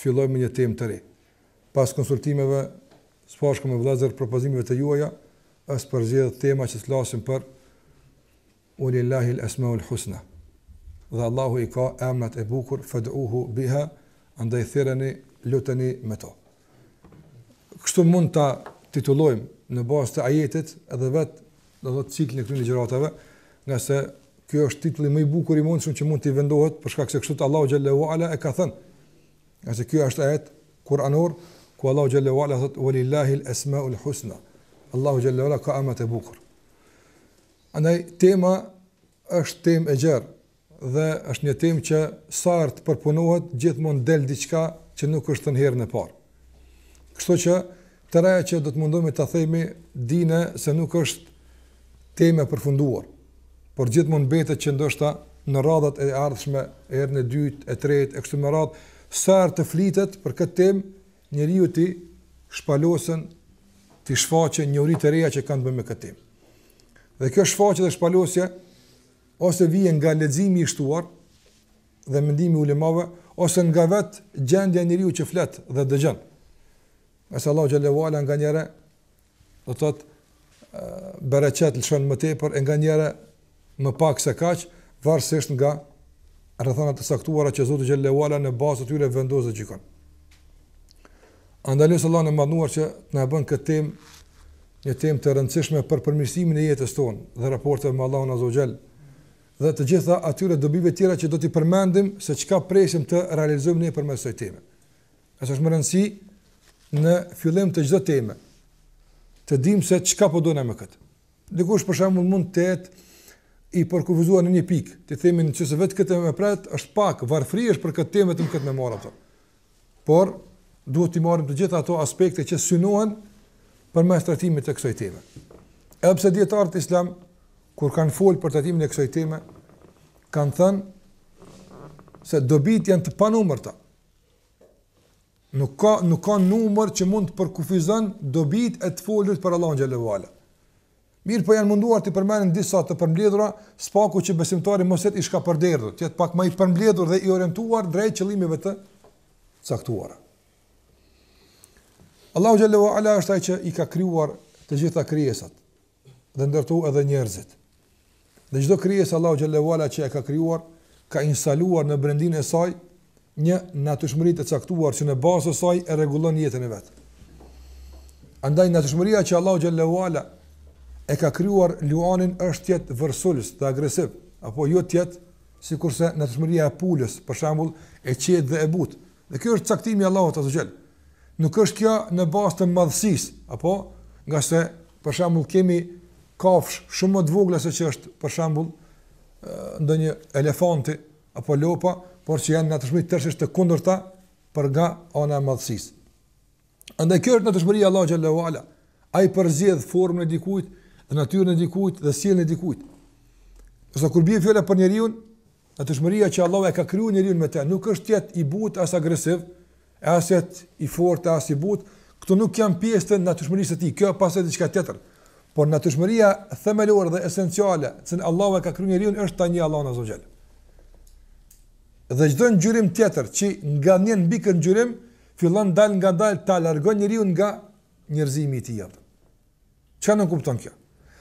Fillojmë me një temë të re. Pas konsultimeve së bashku me vëllezër e propozimeve të juaja është përzgjedhë tema që të flasim për Walillahi al-asmaul husna. Dhe Allahu i ka emrat e bukur, fad'uhu biha, andaj thirreni, luteni me to. Kështu mund ta titullojmë në bazë të ajetit edhe vetë do të thotë ciklin e këtyre ligjëratave, ngase ky është titulli më i bukur i mundshëm që mund t'i vendohet, për shkak se kështu Allahu xhallahu ala e ka thënë. Ngase ky është ajet kuranor ku Allahu xhallahu ala thotë walillahi al-asmaul husna. Allahu xhallahu ala ka emrat e bukur. Andaj tema është temë e gjerë, dhe është një temë që sa herë të përpunohet gjithmonë del diçka që nuk është thënë herën e parë. Kështu që të reja që do të mundohemi ta themi dijeni se nuk është temë e përfunduar, por gjithmonë mbetet që ndoshta në radhët e ardhshme, herën e dytë, e tretë e kështu me radhë, sa herë të flitet për këtë temë, njeriu t'i shpalosen t'i shfaqen njohuri të reja që kanë të bëjnë me këtë temë. Dhe kjo shfaqje dhe shpalosje ose vjen nga leximi i shtuar dhe mendimi i ulemave, ose nga vetë gjendja e njeriut që flet dhe dëgjon. Ngase Allahu xhelalu ala nganjëherë do të thotë bereqet lëshon më tepër e nganjëherë më pak se kaq, varësisht nga rrethana të caktuara që Zoti xhelalu ala në bazë të tyre vendos dhe gjykon. Andaj lus Allahun e Madhnuar që të na e bën këtë temë një temë të rëndësishme për përmirësimin e jetës tonë dhe raporteve me Allahun Azza wa Jall dhe të gjitha atyre dobive të tjera që do t'i përmendim se çka presim të realizojmë ne përmes kësaj teme. Është shumë me rëndësi në fillim të çdo teme të dimë se çka po dona me këtë. Dikush për shembull mund të jetë i përkufizuar në një pikë, të themi nëse vetëm këtë e pret është pak varfëri është për këtë temë vetëm këtë me marrë atë. por duhet t'i marrim të gjitha ato aspekte që synohen përmes trajtimit të kësoj teme. Edhe pse dijetarët islam, kur kanë folë për trajtimin e kësoj teme, kanë thënë se dobitë janë të panumërta. Nuk ka, nuk ka numër që mund të përkufizon dobitë e të folërit për Allahun xhelle ve ala. Mirëpo janë munduar t'i përmenin disa të përmbledhura, së paku që besimtari mos të jetë i shkapërderdhur, të jetë pak ma i përmbledhur dhe i orientuar drejt qëllimeve të caktuara. Allahu xhallahu ve ala është ai që i ka krijuar të gjitha krijesat dhe ndër to edhe njerëzit. Dhe çdo krijesë Allahu xhallahu ala që e ka krijuar ka instaluar në brendinë e saj një natyrshmëri të caktuar që në bazë të saj e rregullon jetën e vet. Andaj natyrshmëria që Allahu xhallahu ala e ka krijuar luanin është të jetë vërsulës dhe agresiv, apo jo të jetë sikurse natyrshmëria e pulës, për shembull, e qetë dhe e butë. Dhe kjo është caktimi i Allahut azza wa jall. Nuk është kjo në bazë të madhësisë, apo nga se për shembull kemi kafsh shumë më të vogla se ç'është për shembull ndonjë elefanti apo lopa, por që janë natyrshmërisht tërësisht të kundërta për nga ana e madhësisë. Andaj kjo është natyrshmëria e Allahut xhallahu ala. Ai përzgjedh formën e dikujt, dhe natyrën e dikujt dhe sjelljen e dikujt. Sa kur bie fjala për njeriu, Natyrshmëria që Allahu e ka krijuar njeriun me të, nuk është të jetë i butë as agresiv, e as të jetë i fortë e as i butë, këto nuk janë pjesë të natyrshmërisë së tij, kjo pason diçka tjetër. Por natyrshmëria themelore dhe esenciale, të cilën Allahu e ka krijuar njeriun është ta njeh Allahun azza wa jall. Dhe çdo ngjyrim tjetër që ngadhënjen mbi këtë ngjyrim, fillon dal ngadalë ta largon njeriun nga njerëzimi i tij. Çka nënkupton kjo?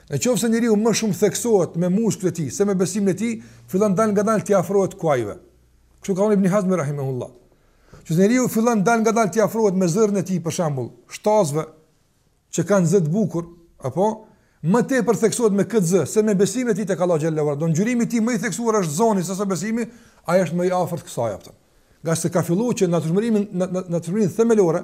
Në qoftë se njeriu më shumë theksohet me musklet e tij se me besimin e tij, fillon dal ngadalë t'i afrohet kuajve. Kështu ka thënë Ibn Hazmi rahimahullah. Që njeriu fillon dal ngadalë t'i afrohet me zërin e tij për shembull, shtazve që kanë zë të bukur, apo më tepër theksohet me këtë zë se me besimin e tij tek Allahu xhallahu ala. Don ngjyrimi i tij më i theksuar është zoni sesa besimi, ai është më i afërt kësaj aftë. Ngase ka filluar që natyrshmërimin natyrshmërinë themelore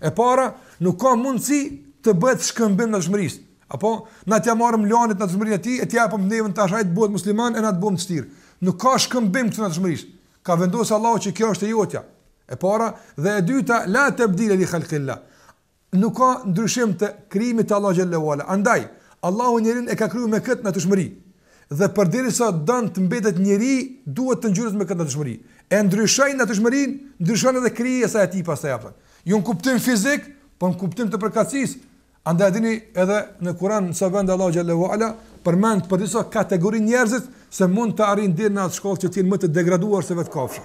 E para, nuk ka mundësi të bëhet shkëmbim natyrshmërisë. Apo, na t'ja marrim filanit natyrshmërinë e tij e t'ja japim nevën tash ai të bëhet musliman e na të bëhemi të shtirë. Nuk ka shkëmbim këtu natyrshmërisë. Ka vendosur Allahu që kjo është e jotja. E para dhe e dyta, la tabdila li khalqillah. Nuk ka ndryshim të krijimit të Allahu xhallahu ala. Andaj, Allahu njeriun e ka krijuar me këtë natyrshmëri. Dhe përderisa don të mbetet njeri, duhet të ngjyret me këtë natyrshmëri. E ndryshoi natyrshmërinë, ndryshon edhe krijesa e tij pastaj. Jo në kuptim fizik, po në kuptim të përkatësisë. Andaj e dini edhe në Kur'an në disa vende Allahu xhallahu ala përmend për disa kategori njerëzish se mund të arrijnë deri në atë shkallë që të jenë më të degraduar se vetë kafsha.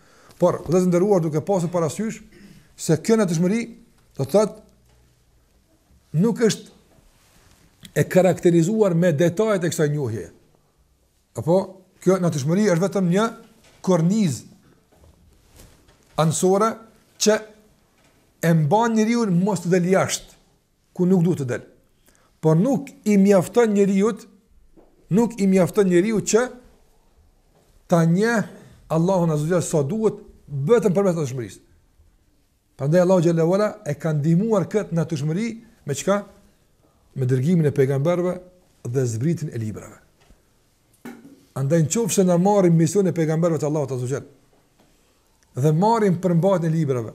Por, vëllezër të nderuar, duke pasur parasysh se kjo natyrshmëri do të thotë nuk është e karakterizuar me detajet e kësaj njohje. Apo kjo natyrshmëri është vetëm një kornizë anësore që e mban njeriun mos të del jashtë ku nuk duhet të del. Por nuk i mjafton njeriut, nuk i mjafton njeriut që ta njeh Allahun azza jall sa duhet vetëm përmes natyrshmërisë. Prandaj Allahu xhalla wala e ka ndihmuar kët natyrshmëri me çka? Me dërgimin e pejgamberëve dhe zbritjen e librave. Andaj në qoftë se na marrim misionin e pejgamberëve të Allahut azza jall, dhe marrim përmbajtjen e librave.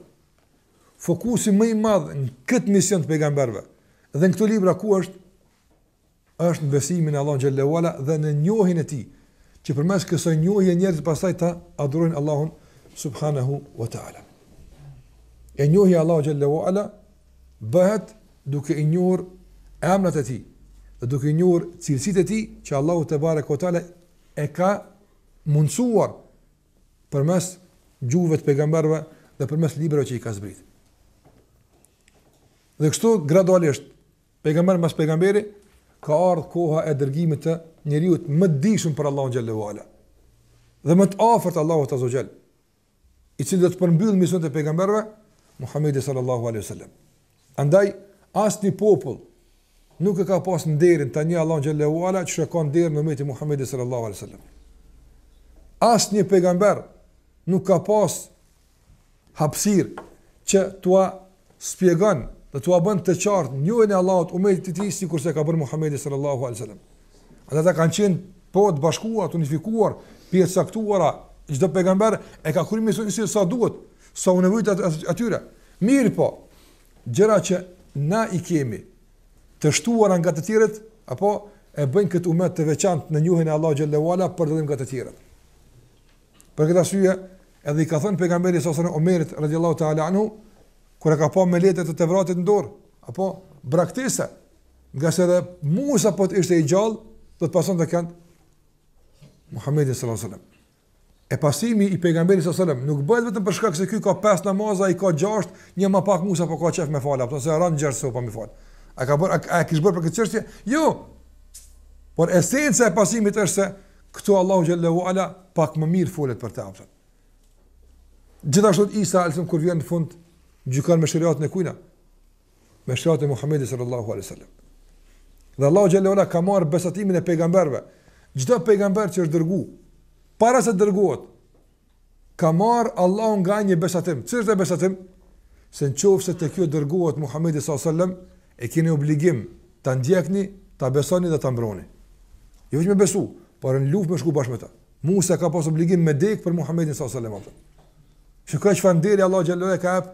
Fokusi më i madh në këtë mision të pejgamberëve dhe në këto libra ku është është në besimin e Allahut xhelle ue ala dhe në njohjen e tij, që përmes kësaj njohje njerëzit pastaj ta adhurojnë Allahun subhanahu wa taala. E njohja e Allahut xhelle ue ala bëhet duke i njohur emrat e tij dhe duke i njohur cilësitë e tij që Allahu tebareke wa taala e ka mundësuar përmes gjuhëve të pejgamberëve dhe përmes librave që i ka zbrit. Dhe kështu gradualisht pejgamber mas pejgamberi ka ardh koha e dërgimit të njeriut më të dijshëm për Allahun xhelle ue ala. Dhe më të afërt Allahut azze ue xhel, i cili do të përmbyllë misionin e pejgamberëve Muhamedi sallallahu alaihi wasallam. Andaj, asnjë popull nuk e ka pas nderin ta njohë Allahun xhelle ue ala qysh e ka nderin umeti i Muhammedit sallallahu alai sallam. Asnjë pejgamber nuk ka pas hapësirë që t'ua spjegon dhe t'ua bën të qartë njohjen e Allahut umetit të tij sikurse ka bërë Muhammedi sallallahu alai sallam. Ata kanë qenë po të bashkuar, të unifikuar, pjesë të caktuara, çdo pejgamber e ka kryer misionin si sa duhet, sa u nevojit atyre. Mirëpo, gjëra që na i kemi të shtuara nga të tjerët, apo e bëjnë këtë umet të veçantë në njohjen e Allahut xhelle ue ala për dallim nga të tjerët. Për këtë arsye, edhe i ka thënë pejgamberi sallallahu alaihi wasallam Omerit radhiyallahu ta'ala anhu, kur e ka pa me fletë të Tevratit në dorë, apo braktesa Ngase edhe Musa po të ishte i gjallë, do ta pasonte kënd? Muhammedin sallallahu alaihi wasallam. E pasimi i pejgamberit sallallahu alaihi wasallam nuk bëhet vetëm për shkak se ky ka pesë namaza, ai ka gjashtë, një më pak Musa po ka qef me fal, apo se ran gjerë se po më fal. A ka bërë a, a kish bërë për këtë çështje? Jo. Por esenca e pasimit është se këtu Allahu xhelle ue ala pak më mirë folet për ta. Gjithashtu Isa alejhi selam kur vjen në fund gjykon me sheriatin e kujna. me sheriatin e Muhammedit sallallahu alaihi sallam. Dhe Allahu xhelle ue ala ka marrë besatimin e pejgamberve. Çdo pejgamber që është dërgu, para se të dërgohet, ka marrë Allahu nga një besatim. Çfarë është ai besatim? Se në qoftë se te ju dërgohet Muhammedi sallallahu alaihi sallam, e kini obligim ta ndjekni, ta besoni dhe ta mbroni. Jo që me besu, por në luftë me shku bashkë me ta. Musa ka pas obligim me dekë për Muhammedin sallallahu alaihi sallam. Shikoj çfarë nderi Allahu xhelle ue ala ka apë,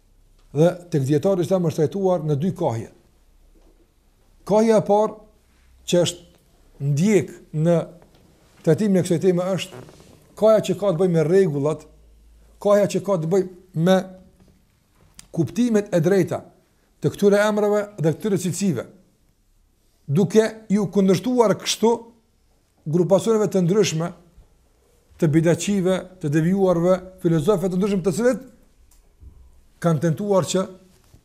Dhe tek dijetarët islam është trajtuar në dy kahje. Kahja e parë që është ndjek në trajtimin e kësaj teme është kahja që ka të bëjë me rregullat, kahja që ka të bëjë me kuptimet e drejta të këtyre emrave dhe këtyre cilësive. Duke ju kundërshtuar kështu grupacioneve të ndryshme të bidatçive, të devijuarve, filozofëve të ndryshëm të cilët kanë tentuar që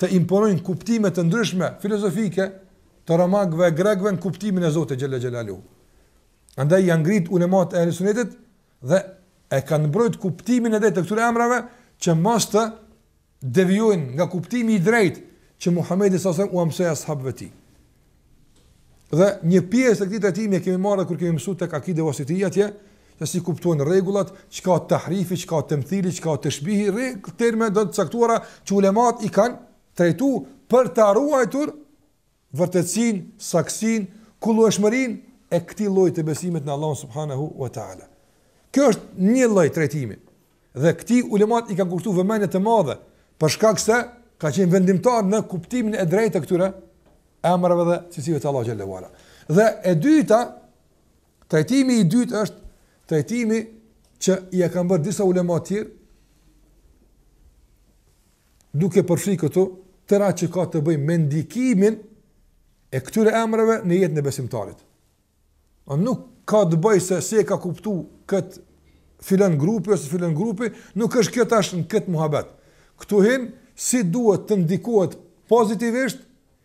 të imponojnë kuptime të ndryshme filozofike të romakëve grekëve në kuptimin e Zotit xhele xhelalu. Andaj janë ngrit ulemat e Ahlusunnetit dhe e kanë mbrojt kuptimin e drejtë të këtyre emrave që mos të devijojnë nga kuptimi i drejtë që Muhamedi salallahu alejhi ue selem ua mësoi ashabëve të tij. Dhe një pjesë e këtij trajtimi e kemi marrë kur kemi mësuar tek Akide Vasitije atje, se si kuptohen rregullat, çka është tahrifi, çka është temthili, çka është teshbihi, rregull terma do të caktuara që ulemat i kanë trajtu për ta ruajtur vërtetësinë, saktësinë, kullueshmërinë e këtij lloji të besimit në Allahun subhanehu ue teala. Kjo është një lloj trajtimi dhe këtij ulemat i kanë kushtuar vëmendje të madhe, për shkak se ka qenë vendimtar në kuptimin e drejtë të këtyre emrave dhe cilësive të Allahu xhele ue ala. Dhe e dyta, trajtimi i dytë është trajtimi që e kanë bërë disa ulema të tjerë duke përfshirë këtu tërë atë që ka të bëjë me ndikimin e këtyre emrave në jetën e besimtarit. O nuk ka të bëjë se si e ka kuptu kët filan grupi ose filan grupi, nuk është kjo tash në kët muhabet. Këtu hin si duhet të ndikohet pozitivisht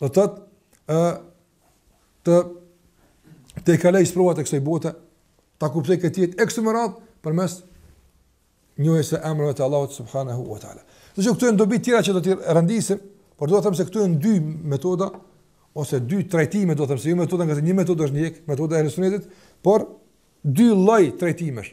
Do të thotë ë të të kaloj sprovat e kësaj bote, ta kuptoj këtë jetë e kështu me radhë përmes njohjes së emrave të Allahut subhanahu wa taala. Do të thotë dobi të tjera që do të rendisim, por do të them se këtu janë dy metoda ose dy trajtime, do të them se jo metoda ngase metodë është një metoda e sunetit, por dy lloj trajtimesh.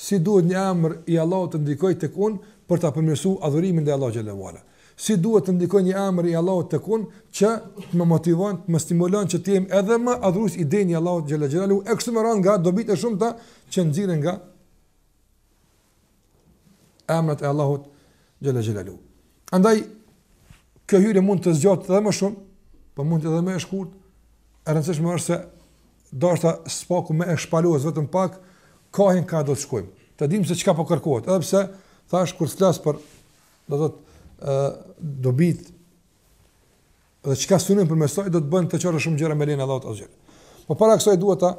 Si duhet një emër i Allahut të ndikojë tek unë për ta përmirësuar adhurimin ndaj Allahut xhele ue ala? Si duhet të ndikojë një emër i Allahut tek unë që të më motivon, të më stimulon që të jem edhe më adhurues i denjë i Allahut xhele xhelalu, e kështu me radhë nga dobitë e shumta që nxirren nga emrat e Allahut xhele xhelalu. Andaj kjo hyrje mund të zgjatë edhe më shumë, po mund të edhe më e shkurt. E rëndësishme është se deshta s'paku me e shpalos vetëm pak kahin ka do të shkojmë. Të dimë se çka po kërkohet, edhe pse thash kur flas për do të ë dobit dhe çka synojmë përmes saj do të bëhen të qarta shumë gjëra me lejen e Allahut azh. Po para kësaj dua ta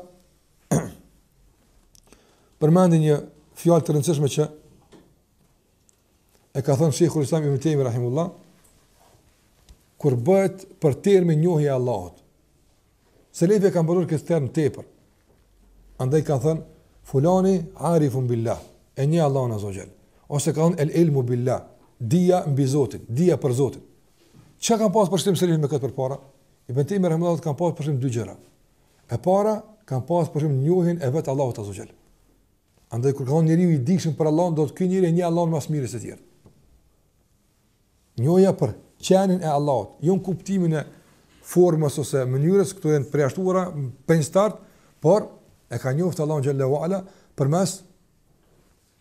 përmendin një fjalë të rëndësishme që e ka thënë Sheikhul Islam Ibn Tejmije rahimehullah, kur bëhet për termin njohja e Allahut. Selefi e kanë përdorur këtë term tepër. Andaj kanë thënë fulani arifun billah, e njeh Allahun azze ve xhel. Ose kanë thënë el ilmu billah, dija mbi Zotin, dija për Zotin. Çka kanë pas për qëllim Selefi me këtë përpara? Ibn Tejmije rahimehullah kanë pas për qëllim dy gjëra. E para kanë pas për qëllim njohjen e vetë Allahut azze ve xhel. Andaj kur ka thonë njeriu i dijshëm për Allahun, do të thotë ky njeri e njeh Allahun më së miri se të tjerët. Njohja për qenien e Allahut, jo në kuptimin e formës ose mënyrës këto janë përjashtuara në start, por e ka njoftë Allahun xhelle ve ala përmes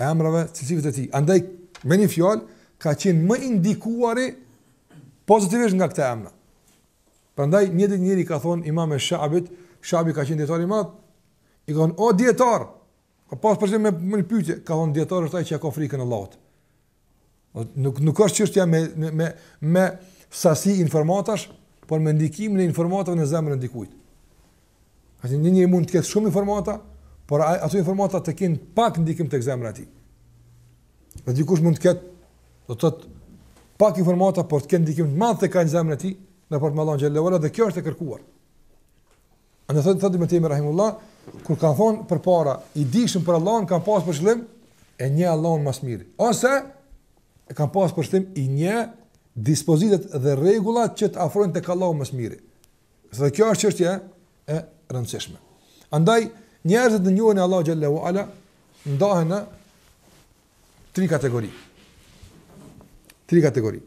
emrave cilësive të tij. Andaj me një fjalë ka qenë më i ndikuari pozitivisht nga këta emra. Prandaj një ditë njëri i ka thonë Imam Sha'bit, Sha'bi ka qenë dietar i madh, i ka thonë o dietar, ka pas për qëllim me e pyet, ka thonë dietar është ai që ka frikën e Allahut. Nuk nuk është çështja me me me me sasi informatash, por me ndikimin e informatave në zemrën e dikujt. Se njeriu mund të ketë shumë informata, por ato informata të kenë pak ndikim tek zemra e tij. Dhe dikush mund të ketë, do të thotë pak informata, por të kenë ndikim të madh tek zemra e tij, në raport me Allahun xhelle ve ala, dhe kjo është e kërkuar. Andaj thotë, thotë Ibn Tejmije rahimehullah, kur kanë thonë përpara, i dijshëm për Allahun, kanë pasë për qëllim, e njeh Allahun më së miri. Ose, e kanë pasë për qëllim, i njeh dispozitat dhe rregullat që të afrojnë tek Allahu më së miri. Dhe kjo është çështje e rëndësishme. Andaj njerëzit në njohjen e Allahut xhelle ve ala ndahen në tri kategori. Tri kategori.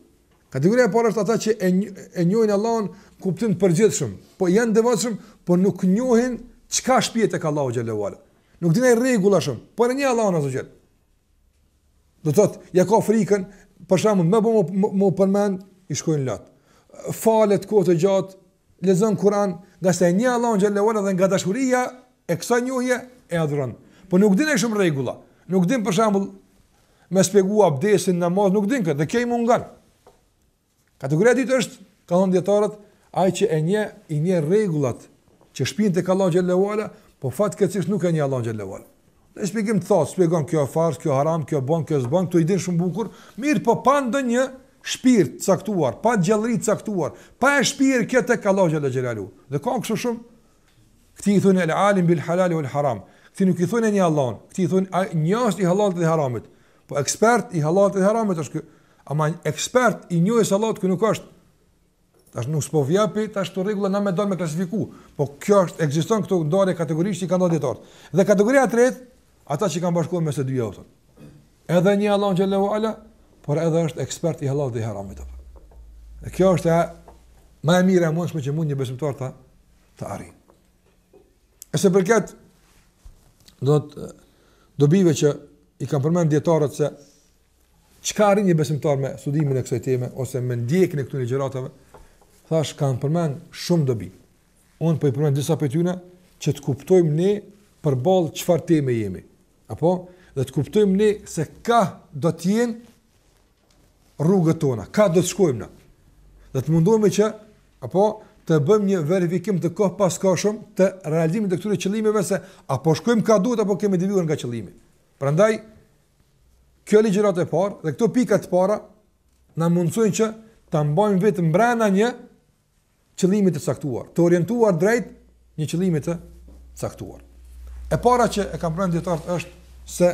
Kategoria e parë është ata që e, e njohin Allahun në kuptim të përgjithshëm, po janë të devotshëm, por nuk njohin çka shpie tek Allahu xhelle ve ala. Nuk dinë rregulla shumë, por e njeh Allahun azze ve xhel. Do të thotë, ja ka frikën, për shembull, me bo me e përmend, i shkojnë lot. Falet kohë të gjatë, lexon Kur'an, ngase e njeh Allahun xhelle ve ala dhe nga dashuria e kësaj njohje e adhuron. Po nuk din ai shumë rregulla. Nuk din për shembull me shpjegu abdesin, namaz, nuk din këtë, dhe kjo i mungon. Kategoria e dytë është, kanë thonë dijetarët, ai që e njeh, i njeh rregullat që shpien tek Allahu xhelle ve ala, po fatkeqësisht nuk e njeh Allahun xhelle ve ala. Në shpjegim do të thotë, shpjegon kjo farz, kjo haram, kjo bon, kjo s'bon, këto i din shumë bukur, mirëpo pa ndonjë shpirt të caktuar, pa gjallëri të caktuar, pa e shpirë kjo tek Allahu xhelle ve ala. Dhe ka kështu shumë, këtij i thonë el alim bil halali vel haram, këtij nuk i thonë e njeh Allahun, këtij i thonë njohës i hallallit dhe haramit, Po ekspert i halalit dhe haramit është ky. Ama ekspert i njohjes Allahut ky nuk është. Tash nuk s'po vyn, tash të rregulla na me dalë me klasifiku. Po kjo është, ekzistojnë këto ndarje kategorisht që i kanë dhënë dijetarët. Dhe kategoria e tretë, ata që kanë bashkuar mes të dyja ato. Edhe njeh Allahun xhelle ue ala, por edhe është ekspert i halalit dhe haramit. Dhe kjo është më e mira e mundshme që mund një besimtar ta arrijë. E sa i përket dobive që I kanë përmend dijetarët se çka arrin një besimtar me studimin e kësaj teme ose me ndjekjen e këtyre ligjëratave, thash kanë përmend shumë dobi. Unë po i përmend disa prej tyre që të kuptojmë ne përballë çfarë teme jemi. Apo dhe të kuptojmë ne se ka do të jenë rrugët tona, ka do të shkojmë na. Dhe të mundohemi që, apo, të bëjmë një verifikim të kohëpaskohshëm të realizimit të këtyre qëllimeve se a po shkojmë ka duhet apo kemi devijuar nga qëllimi. Prandaj kjo ligjëratë e parë dhe këto pika të para na mundësojnë që ta mbajmë veten brenda një qëllimi të caktuar, të orientuar drejt një qëllimi të caktuar. E para që e kanë thënë dijetarët është se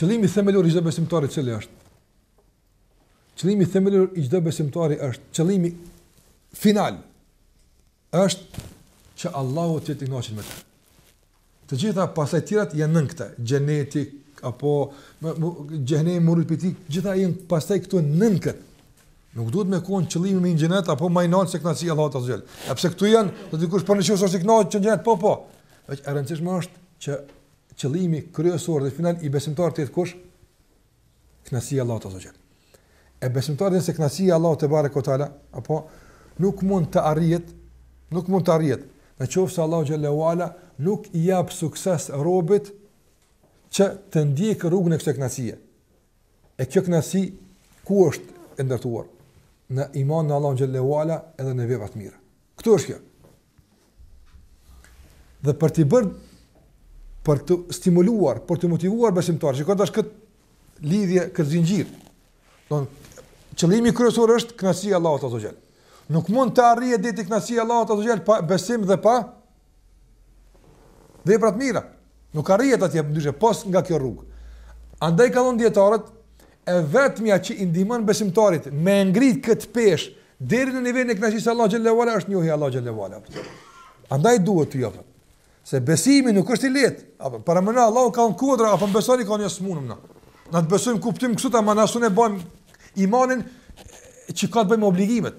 qëllimi themelor i çdo besimtari cili është qëllimi themelor i çdo besimtari është qëllimi final është që Allahu të jetë i kënaqur me të. Të gjitha pastaj tjerat janë nën këtë, xheneti apo xhenemi mori për ti, gjitha janë pastaj këtu nën këtë. Nuk duhet me kon qëllimi me xhenet apo më nalt se kënaqësia e Allahut azze ue xhel. Sepse këto janë, thotë dikush po nëse është i kënaqur t'çon n'xhenet po po. Është e rëndësishme është që qëllimi kryesor dhe final i besimtarit të jetë kush? Kënaqësia e Allahut azze ue xhel. E besimtari se kënaqësia e Allahut tebareke ue teala, apo nuk mund të arrihet, nuk mund të arrihet. Në qoftë se Allahu xhelle ue ala nuk i jap sukses robit që të ndjekë rrugën e kësaj kënaqësie. E kjo kënaqësi ku është e ndërtuar? Në iman në Allahun xhelle ue ala edhe në vepra të mira. Këtu është kjo. Dhe për t'u bërë për t'u stimuluar, për t'u motivuar besimtari, që ta sheh këtë lidhje, këtë zinxhir. Don, qëllimi kryesor është kënaqësia e Allahut azze ue xhel. Nuk mund të arrihet deri te kënaqësia e Allahut azze ue xhel pa besim dhe pa vepra të mira, nuk arrihet atje ndryshe, pos nga kjo rrugë. Andaj kanë thënë dijetarët, e vetëmja që i ndihmon besimtarit me ngrit këtë peshë deri në nivelin e kënaqësisë së Allahut xhelle ue ala është njohja e Allahut xhelle ue ala. Andaj duhet ty apo. Se besimi nuk është i lehtë. Apo paramendo Allahu u ka thënë kodrave apo besoni kanë thënë jo s'munëm na. Na të besojmë n'kuptim këtu të amanetit e bën imanin që ka të bëjë me obligimet.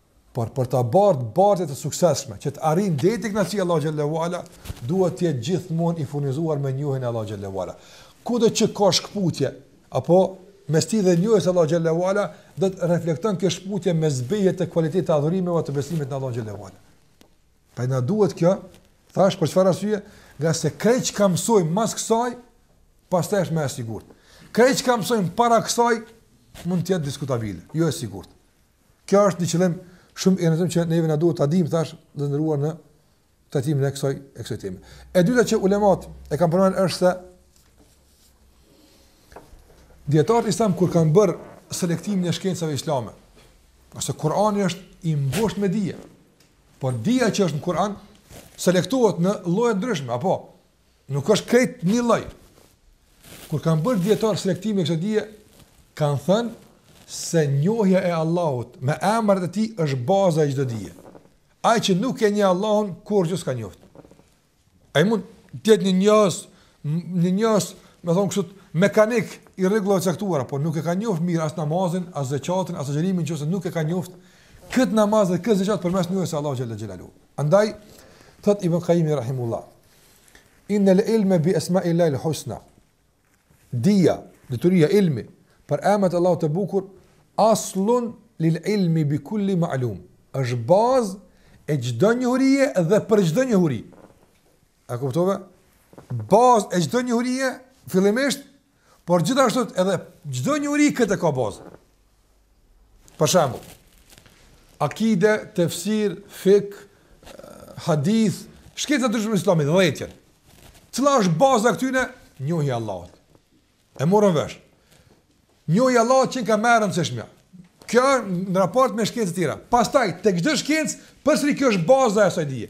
Por për ta bartë bartje të suksesshme, që të arrijnë deri tek kënaqësia e Allahut xhallahu ala, duhet të jetë gjithmonë i furnizuar me njohjen e Allahu xhallahu ala. Kudo që ka shkputje apo mes tij dhe njohjes së Allahu xhallahu ala, do të reflekton kjo shkputje me zbehje të cilësisë të adhurimeve të besimit në Allahun xhallahu ala. Pra na duhet kjo, thash për çfarë arsye, ngase krejt çka mësojmë mas kësaj, pastaj është më e sigurt. Krejt çka mësojmë para kësaj mund të jetë diskutabile, jo e sigurt. Kjo është një qëllim shumë i rëndësishëm që neve na duhet ta dimë tash të nderuar në trajtimin e kësaj e kësaj teme. E dyta që ulemat e kanë përmend është se dijetarët islam kur kanë bërë selektimin e shkencave islame. Ngase Kurani është i mbushur me dije. Por dija që është në Kur'an selektohet në lloje të ndryshme, apo Nuk është krejt një lloj. Kur kanë bërë dijetarët selektimin e kësaj dije, kanë thënë se njohja e Allahut me emrat e tij është baza e çdo dije. Ai që nuk e njeh Allahun, kurrgjë s'ka njoft. Ai mund të jetë një njohës, një njohës, me thon kështu, mekanik i rregullave të caktuara, por nuk e ka njoft mirë as namazin, as zakatin, as agjërimin, nëse nuk e ka njoft kët namaz dhe kët zakat përmes njohjes së Allahut xhalla xhelalu. Andaj thot Ibn Kajjimi rahimehullah, Inna l'ilme bi esmaillahil husna. Dija, dituria, ilmi, për emrat e Allahut të bukur, aslun lil ilmi bi kulli ma'lum. është bazë e çdo njohurie dhe për çdo njohurie. A kuptove? Bazë e çdo njohurie, fillimisht, Por gjithashtu edhe çdo njohuri këtë e ka bazë. Për shembull, akide, tefsir, fik, hadith, shkenca të ndryshme të islamit, dhe e tjera. Cila është baza e këtyne? Njohja e Allahut. E morëm vesh. Njohja e Allahut qenka më e rëndësishmja. Kjo është në raport me shkencat e tjera. Pastaj, tek çdo shkencë, përsëri kjo është baza e asaj dije.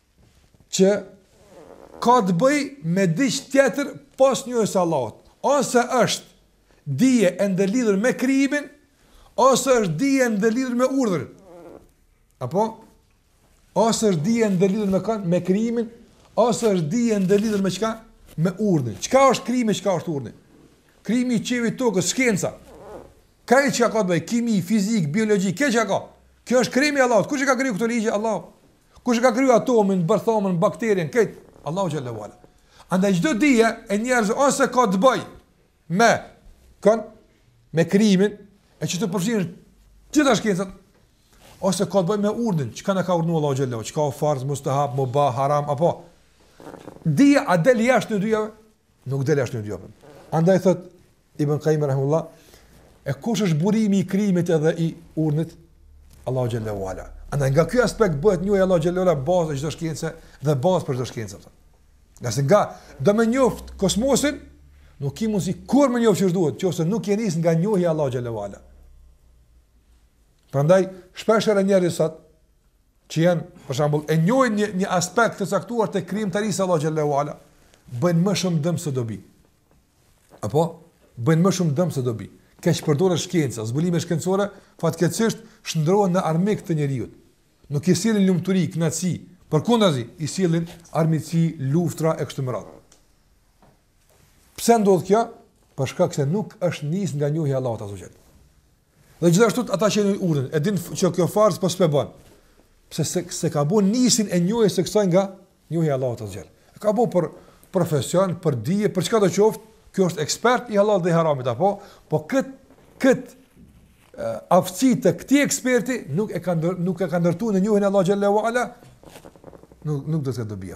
që ka të bëjë me diç tjetër pas njohjes së Allahut, ose është dije e ndërlidhur me krijimin, ose është dije e ndërlidhur me urdhrin. Apo ose është dije e ndërlidhur me kan, me krijimin, ose është dije e ndërlidhur me çka? Me urdhrin. Çka është krijimi, çka është urdhri? Krijimi i qiejve, tokës, shkenca. Krejt çka ka të bëjë, kimi, fizikë, biologji, krejt çka ka. Ky është krijimi i Allahut. Kush e ka kriju këto ligje? Allahu. Kush e ka kriju atomin, bërthamën, bakterien, krejt? Allahu xhallahu ala. Andaj çdo dije e njerëzve ose ka të bëj me kon me krijimin e qitu përfshihen gjitha shkencat ose ka të bëj me urdhnin, çka na ka urdhnu Allahu xhallahu, çka o farz, mustahab, mubah, haram apo dija a del jashtë këtyne dyjave Nuk del ashtu dy opën. Andaj thot Ibn Qayyim rahimullah, e kush është burimi i krijimit edhe i urdhnit? Allahu xhallahu ala. Andaj nga ky aspekt bëhet njohja e Allahut xhallahu ala bazë e çdo shkence dhe bazë për çdo shkencëtar. Ngase nëse do me njoft kosmosin, nuk ki mundsi kur më njoft ç'është duhet, nëse nuk e nis nga njohja e Allahut xhallahu ala. Prandaj shpesh edhe njerëzit sot që janë, për shembull, e njohin një një aspekt të caktuar të krijimtarisë së Allahut xhallahu ala, bëjnë më shumë dëm se dobi. Apo bëjnë më shumë dëm se dobi. Keqpërdoret shkenca, zbulimet shkencore, fatkeqësisht shndrohen në armik të njeriu. Nuk i sillin lumturi, kënaqësi, përkundrazi i sillin armiqësi, luftra e kështu me radhë. Pse ndodh kjo? Për shkak se nuk është nis nga njohja e Allahut azze ue xhel. Dhe gjithashtu ata që e njohin urdhnin, e din që kjo farz po s'pe bën. Pse s'e, s'e ka bën nisin e njohjes së kësaj nga njohja e Allahut azze. E ka bën për profesion, për dije, për çka do qoftë, ky është ekspert i hallallit dhe i haramit apo, po kët kët aftësi të këtij eksperti nuk e ka nuk e ka ndërtuar në njohjen e Allahut xhallahu ala, nuk nuk do të ketë dobi.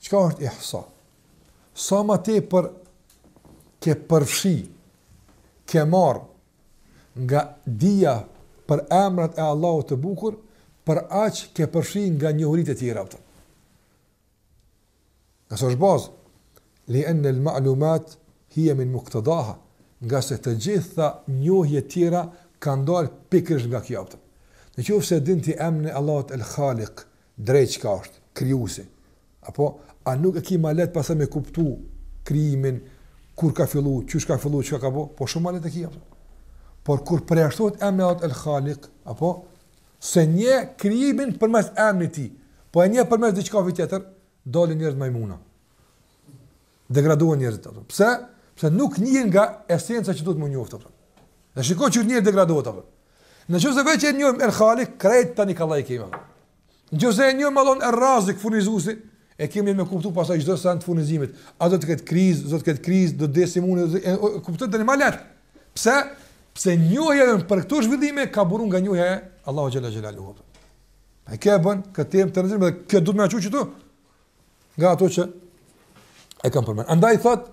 Çka është ihsa? Sa ma tepër ke përfshi, ke marrë nga dija për emrat e Allahut të bukur, për aq ke përfshi nga njohuritë e tjera. Ngase është bazë, li ennel ma'lumat hije min muktedaha, ngase të gjitha njohjet tjera kanë dalë pikrish nga kjo. Në qoftë se e din ti emnin e Allahut el Khalik, D.m.th. çka është krijuesi. Apo, a nuk e ki ma lehtë pastaj me kuptu krijimin, kur ka fillu, qysh ka fillu, çka ka bo, po shumë ma lehtë e ki, apo. Por kur përjashtohet emri i Allahut El Khalik, apo, s'e njeh krijimin përmes emrit të tij, po e njeh përmes diçkafit tjetër, dalin njerëzit majmuna. Degradohen njerëzit apo. Pse? Se nuk njihen nga esenca që duhet me njoftë apo. Dhe shikoje qysh njerëzit degradohen apo. Në qoftë se veç e njohim El Khalik, krejt tani kollaj e kemi. Në qoftë se e njohim Allahun El Razik furnizuesi, e kemi me kuptu pastaj çdo send të furnizimit. A do të ketë krizë, s'do të ketë krizë, do të desim uni, e kupton tani më lehtë. Pse? Se njohja jonë për këto zhvillime ka buru nga njohja e Allahut xhalla xhelalu. E ka bën këtë temë të rëndësishme dhe kë do të më aqë këtu? Nga ato që e kam përmend. Andaj thot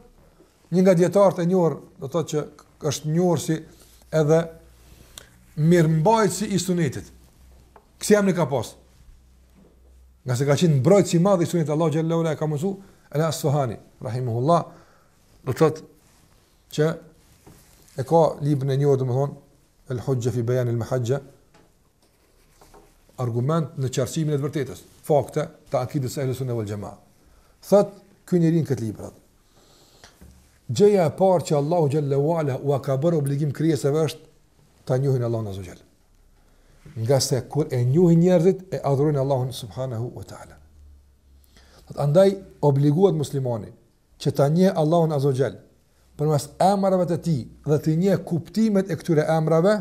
një nga dijetarët e njohur, do të thotë që është njohur si edhe mirëmbajtësi i sunetit. Kësi emni ka pas. Ngase ka qenë mbrojtësi i madh i sunetit Allahu xhallahu ala e mëshiroftë, el-Asbahani rahimahullah. Do të thotë që e ka librin e njohur domthon El-Hujja fi Bayan al-Mahajja argument në qartësimin e të vërtetës, fakte të akidës së Ehlu Sunneh vel Xhema. Thot, kjo njëri në këto librat. Gjëja e parë që Allahu xhel-le ue ala ua ka bërë obligim krijesave është ta njohin Allahun azza wa xhel. Ngase kur e njohin njerëzit e adhurojnë Allahun Subhanahu wa Ta'ala. Thot, andaj obligohet muslimani që ta njeh Allahun azza wa xhel përmes emrave të tij dhe t'i njeh kuptimet e këtyre emrave,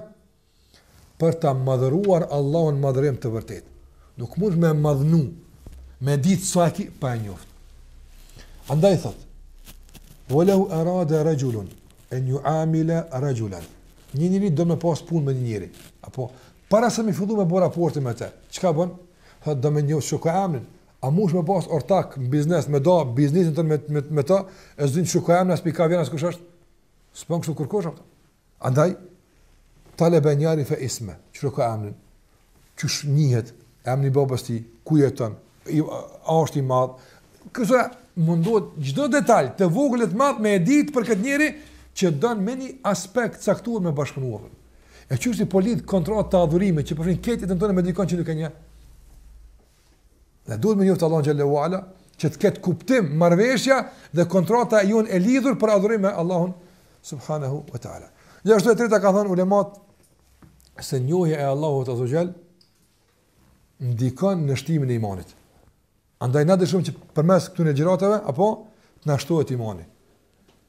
për ta madhëruar Allahun madhërim të vërtetë. Nuk mund me madhëru, me ditë sa e ki, pa e njoftë. Andaj thot, Wa law arada rajulun an yu'amila rajulan. Një njëri do me pas punë me një njeri. Apo, para se me fillu me bo raport me te, çka bon? Thot, do me njoh qysh e ka emnin. A munesh me pas ortak në biznes, me da biznesin të me, me, me ta, e s'di qysh e ka emnin, as pi ka vjen, as kush është? S'bon kështu kërkush, a kupton. Andaj, talaba an ya'rifa ismah, qysh e ka emnin, qysh njihet, emni i babës tij, ku jeton, a është i madh, kështu mundohet çdo detal të vogël e t'madh me e ditë për këtë njeri, që don në një aspekt caktuar me bashkëpunu. E qysh ti po lidh kontratë të adhurimit, që përshin ketit në tëne me dikon që nuk e njeh, Dhe duhet me njoftë Allahun xhel-le ue ala që të ketë kuptim marrëveshja dhe kontrata jonë e lidhur për adhurim me Allahun subhanahu wa taala. Gjithashtu e treta kanë thënë ulemat se njohja e Allahut azza wa xhel ndikon në shtimin e imanit. Andaj na dëshirojmë që përmes këtyre ligjëratave apo të na shtohet imani.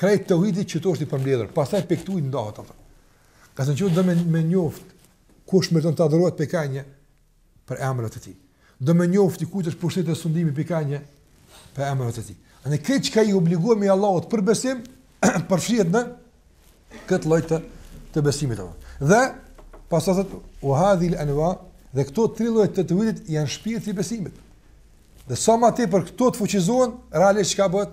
Krejt tauhidi këtu është i përmbledhur, pastaj pi këtu i ndahet ato. Ka thënë që do me me njoft kush meriton të adhurohet pi kah e njeh për emrat e tij. Do me njoft i kujt është pushteti e sundimi pi kah e njeh për emrat e tij. Dhe krejt çka obligon Allahu për besim, përfshihet në këtë lloj të të besimit apo. Dhe pastaj thot wa hadhihil anwa dhe këto tri lloje të tauhidit janë shpirti i besimit. Dhe sa më tepër këto të fuqizohen, realisht çka bëhet?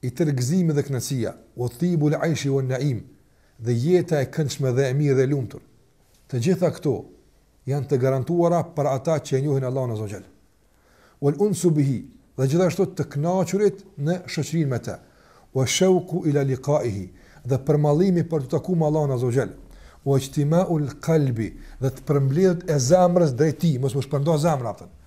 i tërë gëzimi dhe kënaqësia, wa tibu l'ayshi wan na'im, dhe jeta e këndshme dhe e mirë dhe e lumtur. Të gjitha këto janë të garantuara për ata që e njohin Allahun azza wa jall. Wal unsu bihi, dhe gjithashtu të kënaqurit në shoqërinë me të. Wa shawku ila liqa'ihi, dhe përmallimi për t'u takuar me Allahun azza wa jall. Wa ijtima'ul qalbi, dhe të përmbledhurit e zemrës drejt tij, mos m'u shpërnda zemra,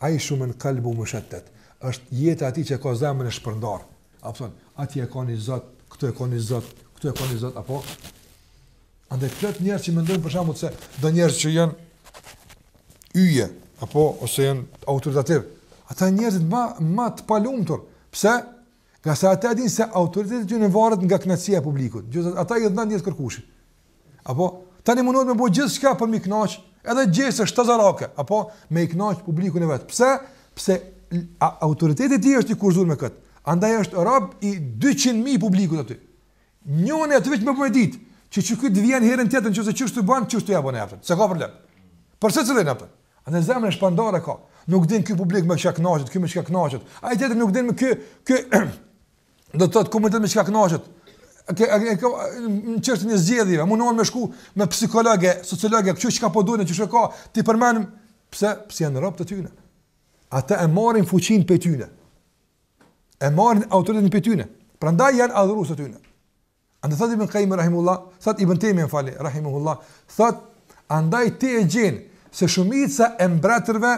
Aishu men kalbu mushatat, është jeta e atij që e ka zemrën e shpërndarë. A kupton? Atje e ka një Zot, këtu e ka një Zot, këtu e ka një Zot apo? Andaj plot njerëz që mendojnë për shembull se do njerëz që janë yje apo ose janë autoritativ, ata njerëzit ma të palumtur. Pse? Nga se ata e dinë se autoriteti i tyre varet nga knaqsia e publikut. Gjithsesi ata i dhënë njësi kërkushit. Apo? Tani mundohet me bëj gjithçka për m'i kënaq, edhe gjëra shtazarake, apo me i kënaq publikun e vet. Pse? Pse autoriteti i tij është i kushtëzuar me kët. Andaj është rob i 200 mijë publikut aty. Njëon e aty vetëm po e ditë, që qysh ky të vjen herën tjetër nëse qashtu ban, qashtu ja bon aftën. S'ka problem. Për secilin aftën. Andaj zemra e shpërndame ka. Nuk din ky publik me çka kënaqet, ky me çka kënaqet. Ai tjetri nuk din me ky, ky do të thotë komunitet me çka kënaqet. Ky e ka në çështje të zgjedhjeve, mundohet me shku me psikologe, sociologe, kjo çka po duhet, çka ka, t'i përmend, pse? Se janë robt e tyne. Ata e marrin fuqinë prej tyne. E marrin autoritetin prej tyne. Prandaj janë adhurues të tyne. Andaj thot Ibn Kajjim rahimehullah, thot Ibn Tejmije, falni, rahimehullah, thot andaj ti e gjen se shumica e mbretërve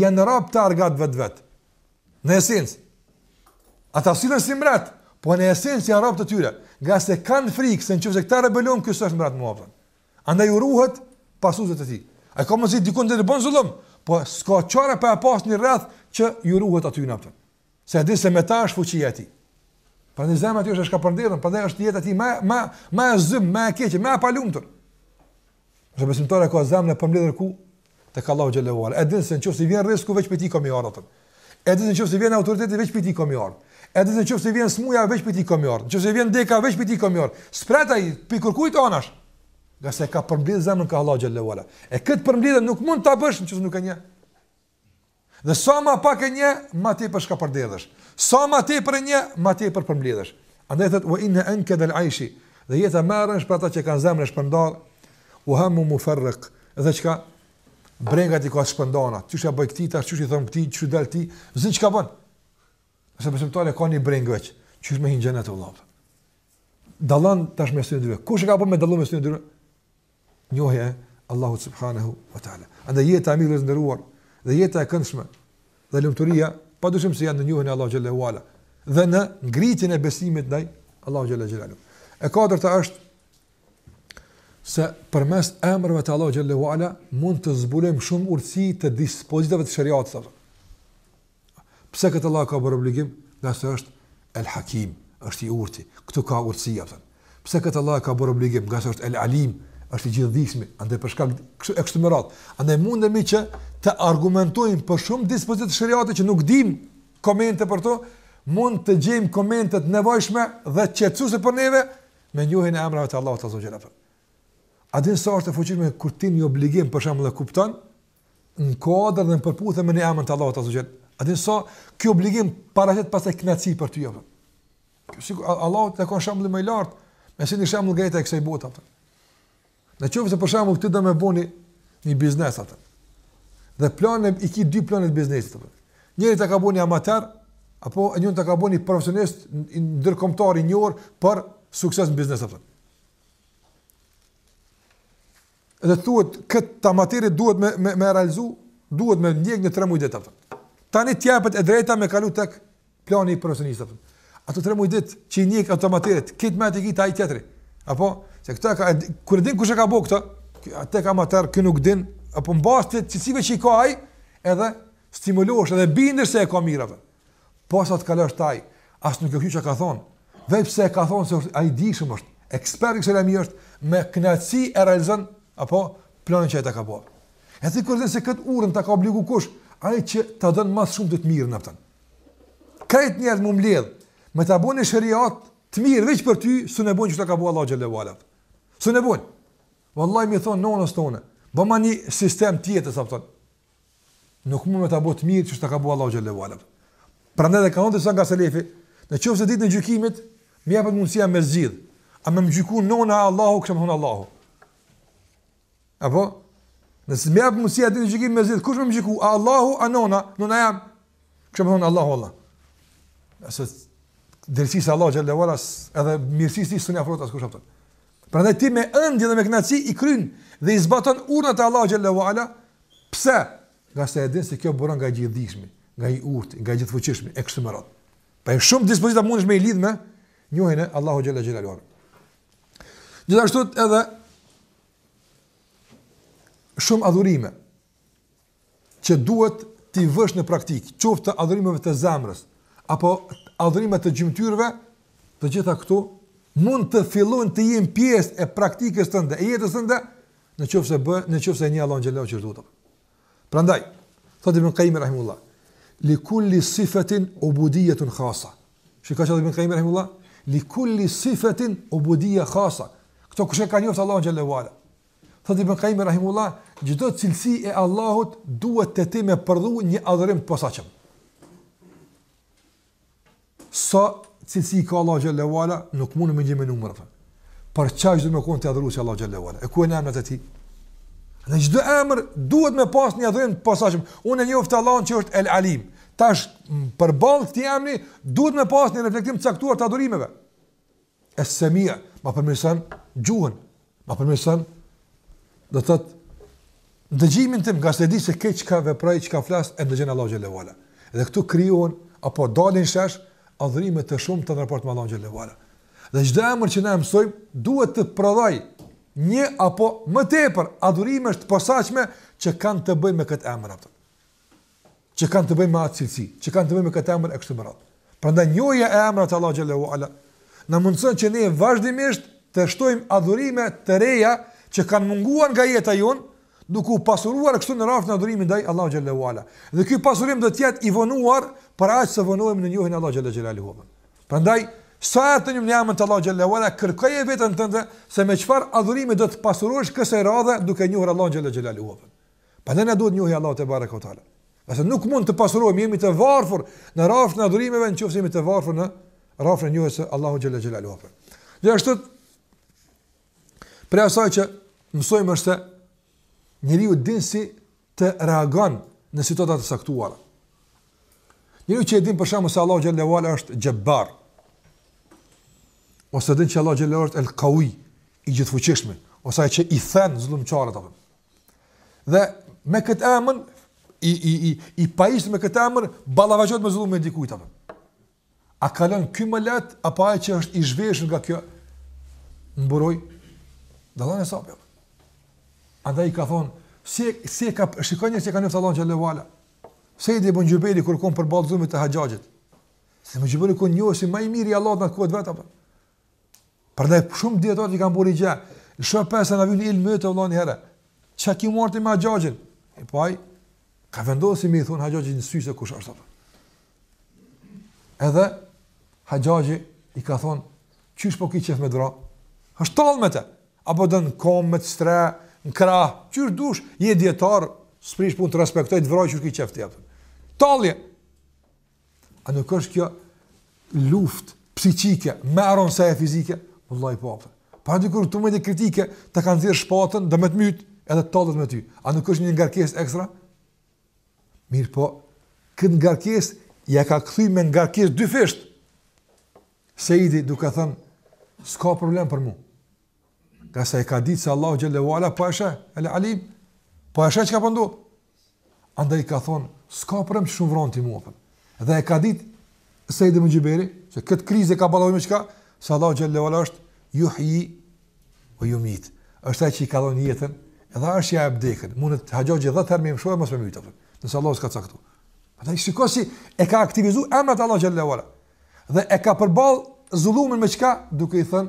janë rob të argatëve të vet. Në esencë ata sillen si mbret, po në esencë janë rob të tyre, nga se kanë frikë se nëse këta rebelohen ky s'është mbret më vonë. Andaj u ruhet pasuesve të tij. Ai ka mundsi dikujt t'i bën zullum, po s'ka çare pa pas një rreth që i ruhet atij në atë. Se e din se me ta është fuqia e tij. Prandaj zemra e tij është e shkapërderdhur, prandaj është jeta e tij më më më e zym, më e keqe, më e palumtur. Kurse besimtari ka zemrën e përmbledhur ku tek Allahu xhel-le ue ala. E din se nëse vjen rrisku veç prej tij ka me ardhën. E din se nëse vjen autoriteti veç prej tij ka me ardhën. E din se nëse vjen smuja veç prej tij ka me ardhën. Nëse vjen deka veç prej tij ka me ardhën. S'pret ai pi kërkujt anash. Nga se ka përmbledh zemrën kah Allahu xhel-le ue ala. E kët përmbledhje nuk mund ta bësh nëse nuk e njeh. Dhe sa ma pak e njeh, ma tepër shkapërderdhesh. Sa ma tepër e njeh, ma tepër përmblidhesh. Andaj thotë, we inne enkedel ajshi, dhe jeta e mjerë është për ata që kanë zemrën e shpërndame, ue hemmuhu muferrek, dhe që ka brengat i ka të shpërndame, qysh ja bëj këtij, tash qysh t'i them këtij, qysh dal ti, s'din çka bënë. Kurse besimtari ka një brengë veç, qysh me hin n'xhenet, vëlla. Dalan tash mes atyre dyve. Kush e kap me dallu mes atyre dyve? njohja e Allahut subhanehu ue teala. Andaj jeta e mirë, të nderuar dhe jeta e këndshme dhe lumturia padyshim se janë në njohjen e Allahut xhel-le ue ala dhe në ngritjen e besimit ndaj Allahut xhel-le xhelaluhu. E katërta është se përmes emrave të Allahut xhel-le ue ala mund të zbulojmë shumë urtësi të dispozitave të sheriatit. Pse këtë Allah ka bërë obligim? Nga se është El Hakim, është i urti, këtu ka urtësi, patjetër. Pse këtë Allah ka bërë obligim? Nga se është El Alim, është i gjithdhishmi, andaj për shkak kështu e kështu me radhë. Andaj mundemi që të argumentojmë për shumë dispozita të sheriatit që nuk dim komente për to, mund të gjejmë komente të nevojshme dhe qetësuese për neve me njohjen e emrave të Allahut azze ue xhel. A din sa është e fuqishme kur ti një obligim për shembull e kupton në kuadër dhe në përputhje me emrin e Allahut azza xhel. A din sa ky obligim paraqet pastaj kënaqësi për ty apo? Sikur Allahu të ka shembull më i lartë, me si një shembull gjetë i kësaj bote apo. Në qoftë se për shembull ti do me bo një biznes apo. Dhe plane i ki dy plane të biznesit apo. Njëri ta ka bo amator apo e njëri ta ka bo profesionist ndërkombëtar i njohur për sukses në biznes apo. Dhe thuhet këtë t'amatorit duhet me me me realizu, duhet me ndjek një 3 muaj ditë apo. Tani t'jepet e drejta me kalu tek plani i profesionistit apo. Ato 3 muaj ditë që i ndjek t'amatorit, kit më të gjitha ai tjetri. Apo se këta ka kur din kush e ka bo këtë, atë ka amator që nuk din, apo në bazë të cilësive që i ka ai, nuk stimulohesh edhe bindesh se e ka mirë apo. Po sa të kalosh te ai, as nuk e kuptoj çka ka thonë. Veç pse e ka thonë se është i dishëm është, ekspert i kësaj është me kënaqësi e realizon apo planin që ai ta ka bërë. E ti kur din se këtë urdhën ta ka obligu kush, ai që ta don më së shumti të mirën apo. Krejt njerëzit me u mbledh, me ta bënë sheriat të mirë veç për ty, s'mun e bën çka ka bo Allahu xhel-le ue ala. S'mun e bën. Wallahi me i thon nonës tonde, bëma një sistem tjetër apo. Nuk mund me ta bo të mirë qysh ta ka bo Allahu xhel-le ue ala. Prandaj edhe kanë thënë disa nga selefi, në qoftë se ditën e gjykimit më japet mundësia me zgjidh, a më gjykon nona a Allahu kisha thon Allahu. Apo nëse më japet mundësia ditën e gjykimit me zgjidh, kush me më gjyku? A Allahu a nona? Nona jeme. Kisha thon Allahu Allah. Për arsye se Allahu xhel-le ue ala edhe mirësisë së tij s'un i afrohet askush apo. Prandaj ti me ëndje dhe me kënaqësi i kryn dhe i zbaton urdhrat e Allahut xhel-le ue ala Pse? Ngase e din se kjo buron nga i gjithdijshmi, nga i urti, nga i gjithfuqishmi e kështu me radhë. Pra shumë dispozita mundesh me i lidh me njohjen e Allahut xhalla xhelalu. Gjithashtu edhe shumë adhurime që duhet t'i vësh në praktikë, qoftë të adhurimeve të zemrës apo adhurime të gjymtyrëve, të gjitha këto mund të fillojnë të jenë pjesë e praktikës tënde, e jetës tënde Në qoftë se bëhet, në qoftë se e njeh Allahun xhelle xhelaluhu. Prandaj, thotë Ibn Qayyim rahimullah, li kulli sifatin ubudiyatun khassa. Shikoj çfarë Ibn Qayyim rahimullah, li kulli sifatin ubudiyya khassa. Këta kush e ka njoftë Allahun xhel-le ue ala. Thotë Ibn Qayyim rahimullah, çdo cilësi e Allahut duhet te ti me prodhu një adhurim të posaçëm. Sa cilësi ka Allahu xhalla uala, nuk mundemi me gjetë me numra apo. Për çdo njo duhet me kon adhurues i Allahut xhalla uala. E ku janë emrat e tij? Dhe çdo emër duhet me pas një adhurim të posaçëm. Unë e njofta Allahun që është El Alim. Tash përballë këtij emri duhet me pas një reflektim të caktuar të adhurimeve. Es-Semia, ma përmirëson gjuhën, ma përmirëson do të thotë dëgjimin tim, ngase e di se krejt çka veproj, çka flas, e dëgjon Allahu xhelle ve ala. Dhe këtu krijohen, apo dalin shesh, adhurime të shumta në raport me Allahun xhelle ve ala. Dhe çdo emër që ne mësojmë, duhet të prodhojë një apo më tepër adhurimesh të posaçme që kanë të bëjnë me këtë emër, apo. që kanë të bëjnë me atë cilësi, që kanë të bëjnë me këtë emër e kështu me radhë. Prandaj njohja e emrit të Allahut xhelle ve ala na mundëson që ne vazhdimisht të shtojmë adhurime të reja që kanë munguar nga jeta jonë, duke u pasuruar kështu në rrafshin e adhurimit ndaj Allahut xhelle ve ala. Dhe ky pasurim do të jetë i vonuar për aq sa vonohemi në njohjen e Allahut xhelle xhelaluhu. Prandaj sa herë të njohim emrin të Allahut xhelle ve ala, kërkoje veten tënde se me çfarë adhurimi do të pasurohesh kësaj radhe duke njohur Allahun xhelle xhelaluhu. Prandaj na duhet njohja e Allahut tebareke ve teala. Se nuk mund të pasurohemi, jemi të varfër në rrafshin e adhurimeve, nëse jemi të varfër në rrafshin e njohjes së Allahut xhelle xhelaluhu. Gjithashtu prej asaj që mësojmë është se njeriu din si të reagon në situata të caktuara. Njeriu që e din për shembull se Allahu xhelle ve ala është Xhebbar. Ose din që Allahu xhelle ve ala është el-Kavij, i gjithfuqishëm, ose ai që i then zullumçarët apo. Dhe me këtë emër i i i i pajisur me këtë emër ballafaqohet me zullumin e dikujt apo. A kalon ky më lehtë apo ai që është i zhveshur nga kjo mburojë dallon e sapo. Andaj ka thonë, si, si ka, shikoj një që ka njoft Allahun xhelle ve ala. Seid ibn Xhubejri kur u konë përballë zullumit të Haxhaxhit. Se ibn Xhubejri u konë njohësi ma i mirë i Allahut në kohë t'vet, apo. Prandaj shumë dijetarë që kanë bërë gjë, çka pasa na vjen ilmi të vëllon herë. Çka ki mor ti me Haxhaxhin? E po ai ka vendosur me i thon Haxhaxhit n'sy se kush është atë. Edhe Haxhaxhi i ka thon, "Qysh po ki qef me t'vra?" Është tall me të. Apo don n'komë, me të shtri, në krah, qysh dush, je dijetar, s'prish punë të respektoj të vroj qysh ki qef ti atë. Tallje. A nuk është kjo luftë psikike, më e rondë se e fizike? Vallahi po, patjetër. Paramendo kur n'momente kritike, ta ka nxjerr shpatën, do me të myt, edhe tallet me ty. A nuk është një ngarkesë ekstra? Mirëpo, këtë ngarkesë, ia ka kthy me ngarkesë dyfisht. Seidi duke thënë, s'ka problem për mu. Ngase e ka ditë se Allahu xhallahu ala po e sheh, el alim. Po e sheh çka po ndodh. Andaj ka thon, s'ka problem s'mun më vron ti mua. Dhe e ka ditë Said ibn Xhubejri, se këtë krizë ka përballu me çka, se Allahu xhallahu ala është yuhyi wa yumit. Është ai që ka dhënë jetën, edhe ai që jep vdekën. Mundet Haxhaxhi 10 herë më shumë shohë mos më mytë. Nëse Allahu s'e ka caktu. Atë shikoje si e ka aktivizuar emrat Allahu xhallahu ala. Dhe e ka përball zullumin me çka, duke i thënë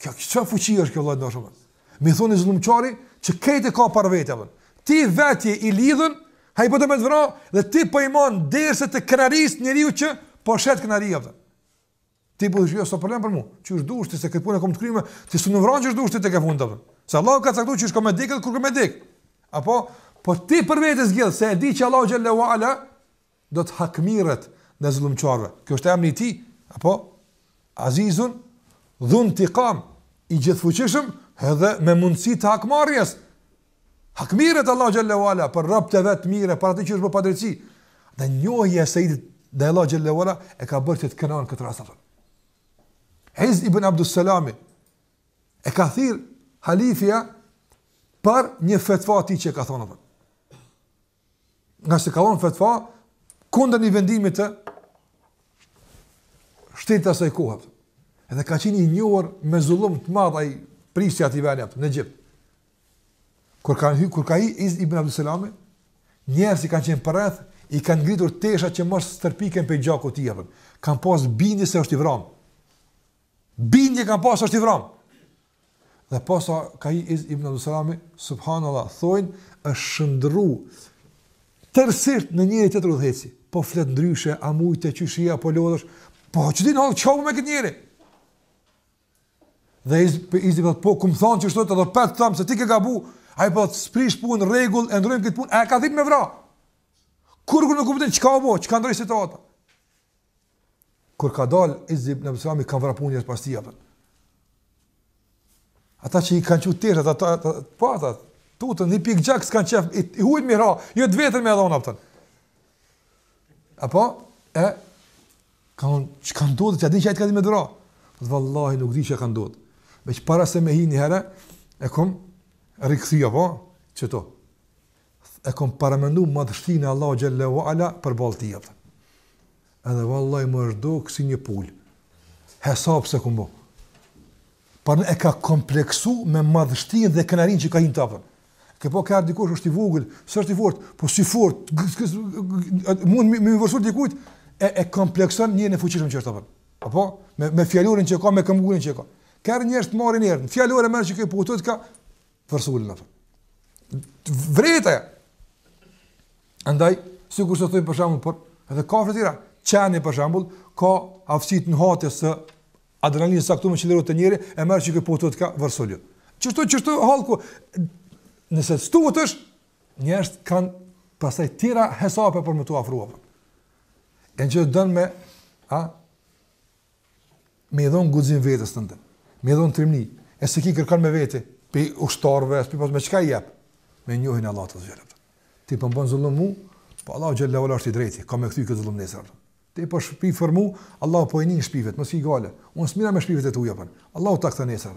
Kjo çfarë fuqie është kjo vëlla i dashur? Me i thon zullumqarit që e ke teka para vetes apo? Ti vetë i lidhën, ai po do me t'vra dhe ti po i man ders e të kraris njeriu që po shet kënari apo? Ti po thua s'ka problem për mua, qysh dush ti se këtë punë kam të kryme, ti s'un vron qysh dush ti tek e fundit apo? Se Allah ka caktuar qysh kom me dek kur kom me dek. Apo po ti për vete zgjidh se e di që Allah xhallahu ala do të hakmirret ndaj zullumqarëve. Ky është emri i tij, apo Azizun dhuntiqam i gjithfuqishëm edhe me mundësi të hakmarrjes. Hakmirret Allahu xhallahu ala për robët e vet të mirë, për atë që është bërë padrejtësi. Dhe njohja e Saidit dhe Allahu xhallahu ala e ka bërë të kënon këtë rast atë. Iz ibn Abdul Salam e ka thirr halifja për një fetva ti që ka thonë atë. ngase ka dhon fetva kundër një vendimi të shtetit asaj kohë. Edhe ka qenë i njohur me zullum të madh ai prijësi i atij veni në Egjipt. Kur kanë hyrë, kur ka hi Iz Ibn Abdul Salam, njerëzit që kanë qenë përreth, i kanë ngritur tesha që mos stërpiken pe gjakut të tij. Kan pas bindje se është i vranë. Bindje kanë pas se është i vranë. Dhe posa ka hi Iz ibn Abdusalami, subhanallah, thojnë, është shndërru tërsisht në njeri tjetër udhëheqësi. Po flet ndryshe, a mujte, a qysh je, a po lodhesh, po që ti në halë, çka u bo me këtë njeri? Dhe Iz, Iz ibn po këmë thonë që shtot edhe po t'tham, se ti ke gabu, ai po thot s'prish punë, n'rregull, e ndrrojmë këtë punë, ai e ka thirr me vra. Kurkush nuk kupton, çka u bo, që ka ndrru situata? Kur ka dal Izzi ibn Abdi Salami ka vrapu njerëz pas tij apo. Ata që i kanë qenë tërë ata ata po, po ata tutën një pikë gjak s'kan qef i, i huaj me ra, jo të vetën me dhon aftën. Apo e kanë çka ndodhi, çka dinë çka kanë me dora. Vallahi nuk di çka ka ndodh. Meqë para se me hi një herë, e kom rikëthia, po, qeshtu. e ka paramendu madhështinë e Allahu xhalla uala për ballë tij atë. Edhe vallai më është duk si një pulë. Hesab se kumbo. Por e ka kompleksu me madhështinë dhe krenarinë që ka hin tapën. Kë po ka dikush është i vogël, s'është i fortë, po si fort, mund më më vështirë dikujt e e komplekson një në fuqishëm që është apo. Apo me me fjalorin që ka me këmbën që ka. Ka njerëz të marrin erën. Fjalori më që ke putot ka vërsulen apo. Vreta. Andaj, sikur të thojmë për shembull për edhe kafshë tjera, qeni për shembull, ka aftësi të nuhatë adrenalinën saktë më qëndrojë të njëri, e merë që këtë po tutet ka vërsulet. Qështu, qështu, halku, nëse të s'tu tutesh, njerëzit kanë pastaj tjera hesape për me t'u afru. E në që do thënë me, a, me i dhon guxim vetes tënde, me i dhon trimni, e s'e ki kërkon me vete, pe ushtarve, pe pas me çka i jep, me njohjen e Allahut azza wa jalla. Ti po bën zullum mu, po Allah xhella ola është i drejti, ka me kthy këtë zullum nesër. Ti po shpif për mu, Allah po i nin shpifjet, mos ki gajle. Unë smira me shpifjet e tuja, po. Allah ta kthen nesër.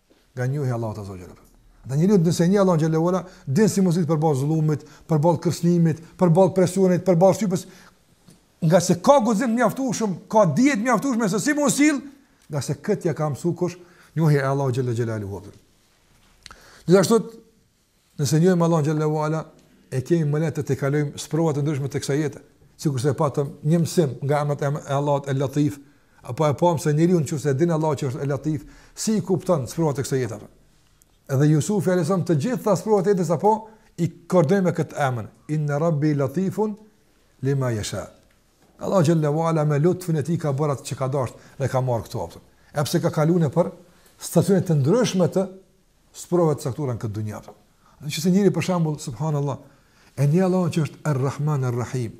Nga njohja e Allahut azza wa jalla. Dhe njeriu nëse e njeh Allahun xhelalu ala, din si me u sill përballë zullumit, përballë kërcënimit, përballë presionit, përballë shtypjes, nga se ka guxim të mjaftueshëm, ka dije të mjaftueshme se si me u sill, nga se këtë ia ka mësu kush, njohja e Allahut xhelalu ala. Gjithashtu Nëse njohim Allahun xhalla uala, e kemi më lehtë të tejkalojmë sprova të ndryshme të kësaj jete. Sikur se patëm një mësim nga emrat e Allahut El Latif, apo e pamë se njeriu nëse e din Allahu që është El Latif, si i kupton sprovat e kësaj jete. Edhe Yusufi alayhis salam të gjitha sprovat e jetës apo i akordoi me këtë emër, Inna Rabbi Latifun lima yasha. Allahu xhalla uala me lutfin e tij ka bërë atë që ka dashur dhe ka marrë këtu aftë. Epse ka kaluar nëpër stacione të ndryshme të sprovave të caktuara në këtë dunja. Në qoftë se njeri për shembull subhanallahu e njeh Allahun që është Ar-Rahman Ar-Rahim.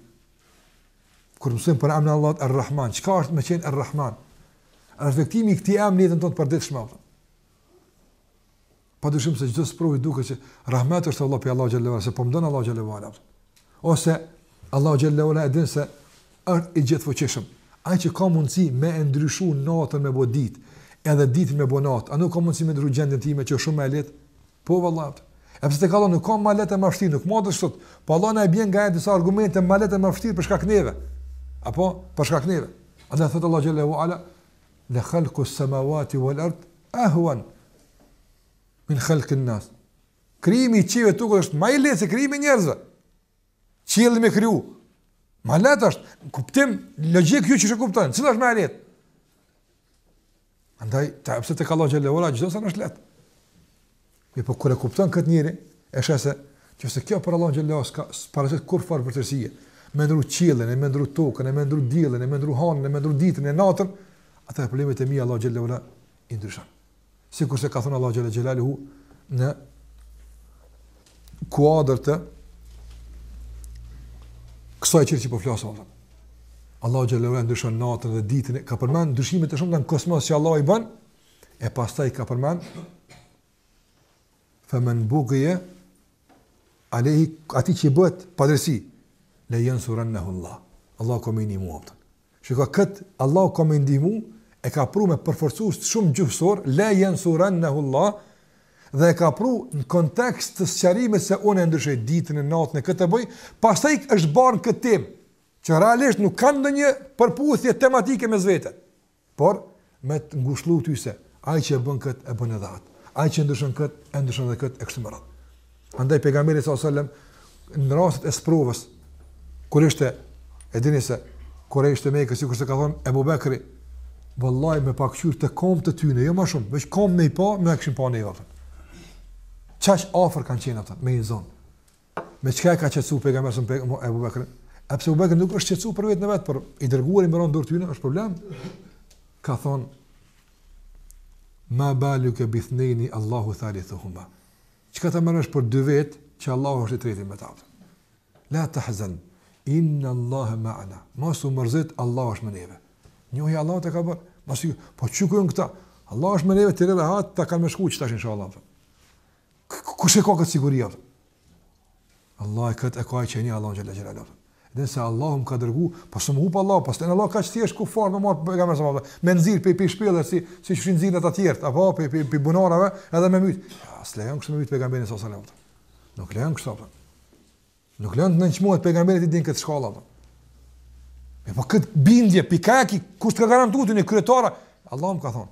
Kur mësojmë për emrin e Allahut Ar-Rahman, çka është me qenë Ar-Rahman? Reflektimi i këtij emri në jetën e përditshme. Pa dyshim se çdo sprovë duket se rahmet është Allah prej Allahut xhelalu ala, se po mdon Allah xhelalu ala. Ose Allahu xhallahu ala e din se është i gjithëfuqishëm. Ai që ka mundësi me e ndryshu natën me bë ditë, edhe ditën me bë natë, a nuk ka mundësi me ndryshu gjendjen time që është shumë më e lehtë? Po vallahi. Edhe pse tek Allahu nuk ka ma lehtë e ma vështirë, nuk mund të thotë, po Allah na i bjen nga disa argumente ma lehtë e ma vështirë për shkak neve. Apo për shkak neve. Allah thotë Allah xhallahu ala la khalqu samawati wal ard ahwan min khalq an-nas. Krijimi i qiejve e tokës është ma i lehtë se krijimi i njerëzve. Qiellin me kriju. Ma lehtë është, kuptim logjik, ju që e kuptoni. Cila është më e lehtë? Andaj, te Allahu xhelle ve ala, gjithë sa është lehtë. Mirëpo kur e kupton këtë njeri, e sheh se, që se kjo për Allahun xhelle ve ala, s'paraqet kurrfarë vështirësie. Me ndru qiellin, e me ndru tokën, e me ndru diellin, e me ndru hanën, e me ndru ditën, e natën, atëherë problemet e mia Allahu xhelle ve ala, i ndryshon. sikur se ka thënë Allahu xhalla xhelaluhu në kuadër të kësaj çështjes që po flasim atë. Allahu xhalla xhelaluhu ndryshon natën dhe ditën, ka përmend ndryshime të shumta në kosmos që Allahu i bën e pastaj ka përmend fa man bughiya alayhi atij që i bëhet padresi la yansurannahu Allah. Allahu ka me i ndihmu. Shiko kët Allahu ka me i ndihmu e ka pru me përforcues shumë gjuhësor la yansurannahu Allah dhe e ka pru në kontekst të sqarimit se unë e ndryshoj ditën e natën e këtë e bëj, pastaj e përmend këtë temë që realisht nuk ka ndonjë përputhje tematike mes veti. Por me të ngushëllu ty se ai që e bën këtë e bën edhe atë, ai që e ndryshon këtë e ndryshon edhe këtë e kështu me radhë. Andaj pejgamberi sallallahu alajhi wasallam në rastet e sprovës kur ishte e dini se kur ai ishte me kë, sikurse ka thon Ebu Bekri vallahi me pas kqyr te kamët e tyne, jo më shumë, veç kamët me i pa, na kishin pa ne, thotë. Qaq afër kanë qenë ata me i zanë. Me çka e ka qetësuar pejgamberi salallahu alejhi ve selem Ebu Bekrin? Apo se Ebu Bekri nuk është shqetësuar për vetën e vet, por i dërguari me ra n'dorë është problem. Ka thon Ma balu ke bithneni Allahu thalithu huma. Çka ta merr mendja për dy vetë që Allahu është i treti me ta? La tahzen, inna Allahe ma'ana. Mos u mërzit, Allahu është me neve. Njohja e Allahut të ka bërë. Mos u, po çka këta? Allahu është me neve, ti rri rahat, ta ka me shku qetash inshallah. Kush e ka këtë siguri atë? Allah e këtë e ka e qenja Allah në gjellë e gjellë atë. Dhe se Allah më ka dërgu, pa po së më hupë Allah, pa po së të në Allah ka që thjesht ku farë me marë për e mërë së me nëzirë për i për shpillet, si, si që nëzirë në të tjertë, apo për i për bunarave, edhe me mytë. Ja, së lejon kështë me mytë për e mërë së atë. Nuk lejon kështë atë. Nuk lejon të nënqmohet për e mërë të din këtë shkalla atë. Me po këtë bindje, pikaki, kush të ka garantu të një kryetara, Allah më ka thonë.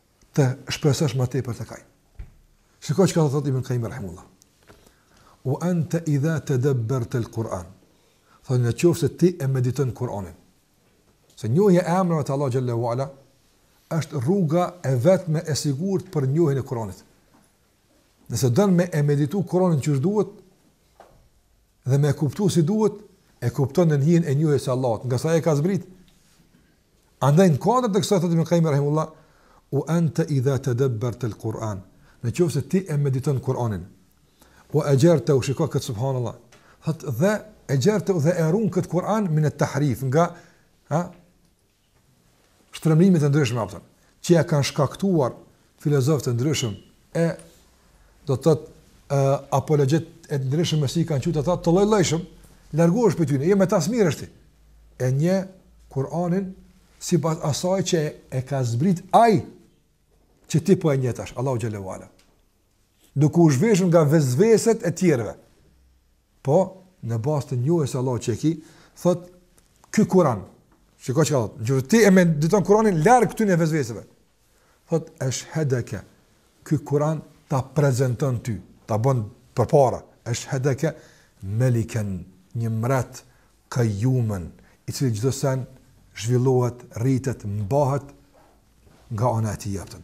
të shpresosh më tepër tek ai. Shiko çka thotë Ibn Kaim rahimullah. Wa anta idha tadabbarta al-Quran. Thotë në qoftë se ti e mediton Kur'anin. Se njohja e emrave të Allahut xhalla wa ala është rruga e vetme e sigurt për njohjen e Kur'anit. Nëse don me e meditu Kur'anin qysh duhet dhe me e kuptu si duhet, e kupton në hijen e njohjes së Allahut, ngase e ka zbrit. Andaj në kuadër të kësaj thotë Ibn Qayyim rahimullah, "Wa anta idha tadabbarta al-Quran", në qoftë se ti e mediton Kur'anin, "Wa ajartahu", shiko këtë subhanallah, thotë dhe e gjerë të dhe e runë këtë Kur'an min at-tahrif nga ha, shtrembërimet e ndryshme apo jo, që e kanë shkaktuar filozofë të ndryshëm e do të thotë ë apologjetë të ndryshëm si kanë qenë ata të lloj-llojshëm, largohesh prej tyre, je me ta smirësh ti. E njeh Kur'anin sipas asaj që e ka zbrit ai që ti po e njeh tash, Allahu xhelle ue ala. Duke u zhveshur nga vesveset e tjerëve. Po, në bazë të njohjes së Allahut që e ki, thot ky Kur'an, shiko çka thot, kur ti e mediton Kur'anin larg këtyre vesveseve. Thot eshhedeke, ky Kur'an ta prezanton ty, ta bën përpara, eshhedeke meliken, një mbret kajumen, i cili çdo sen zhvillohet, rritet, mbahet nga ana e tij apo jo.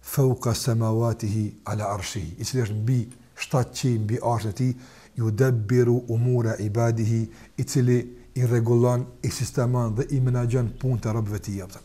Fauka samawatihi ala arshihi, i cili është mbi shtatë qiej mbi arshin e tij, yudabbiru umura ibadihi, i cili i rregullon, i sistemon dhe i menaxhon punët e robëve të tij apo jo.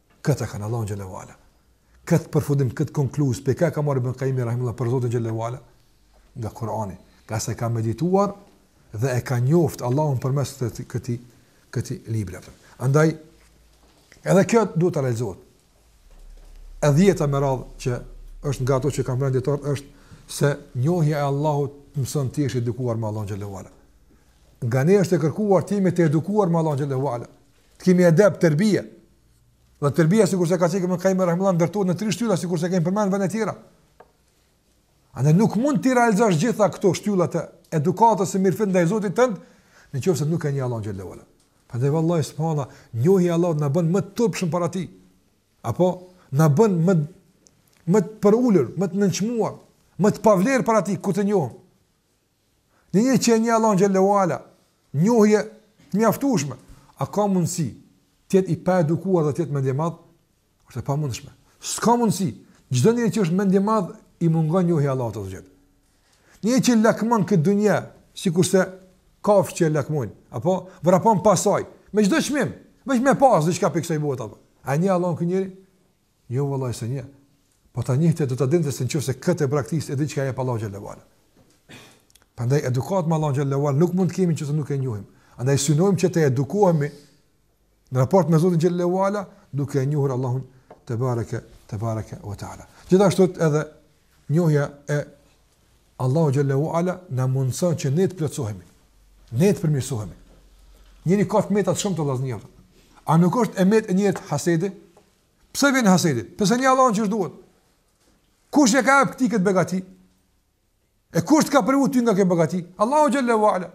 Këtë e kanë Allahu xhalla wala. Këtë përfundim, këtë konkluz, prej ka ka marrë Ibn Qayyim rahimullah për Zotin xhalla wala nga Kur'ani, ngase ka medituar dhe e ka njoftë Allahun përmes këtij këtij këtij libri atë. Andaj edhe kjo duhet të realizohet. E dhjeta me radhë që është nga ato që kam renditur është se njohja e Allahut mëson të jesh i edukuar me Allahun xhalla wala. Nga ne është e kërkuar të jemi të edukuar me Allahun xhalla wala. Të kemi edep, terbije. Dhe terbija, sikurse ka cek Ibn Qayyim rahimullah, ndërtohet në tri shtylla, sikurse kemi përmend në vende tjera. Andaj nuk mund t'i realizosh gjitha këto shtylla të edukatës së mirëfilltë ndaj Zotit tënd, në qoftë se nuk e njeh Allahun xhalla wala. Për të vallahi, subhana, njohja e Allahut na bën më të turpshëm para tij. Apo, na bën më, më të përulur, më të nënçmuar, më të pavlerë para tij, kur ta njohim. Një njeri që e njeh Allahun xhalla wala, njohje të mjaftushme, a ka mundësi të jetë i paedukuar dhe të jetë mendjemadh? është e pamundshme. S'ka mundësi, çdo njeri që është mendjemadh, i mungon njohja e Allahut atje. Një që lakmon këtë dunja, sikurse kafshë që lakmojnë, apo vrapon pas saj, me çdo çmim, me çdo me pasë diçka prej kësaj bote, apo. A e njeh Allahun ky njeri? Jo vallahi s'e njeh. Po ta njihte do ta dinte se nëse këtë e braktis e di çka jep Allahu xhelle ve ala. Prandaj edukatë me Allahun xhelle ve ala nuk mund të kemi nëse nuk e njohim. Andaj synojmë që të edukohemi në raport me Zotin xhelle ve ala duke e njohur Allahun tebareke tebareke ve taala. Gjithashtu edhe njohja e Allahut xhelle ve ala na mundson që ne të plotësohemi. Ne të përmirësohemi. Njeriu ka të meta shumë të vllaznjëve. A nuk është e metë e njeriut hasedi? Pse vjen hasedi? Pse s'e njeh Allahun qysh duhet. Kush ia ka jap këtij këtë begati? E kush të ka privu ty nga kjo begati? Allahu xhelle ve ala.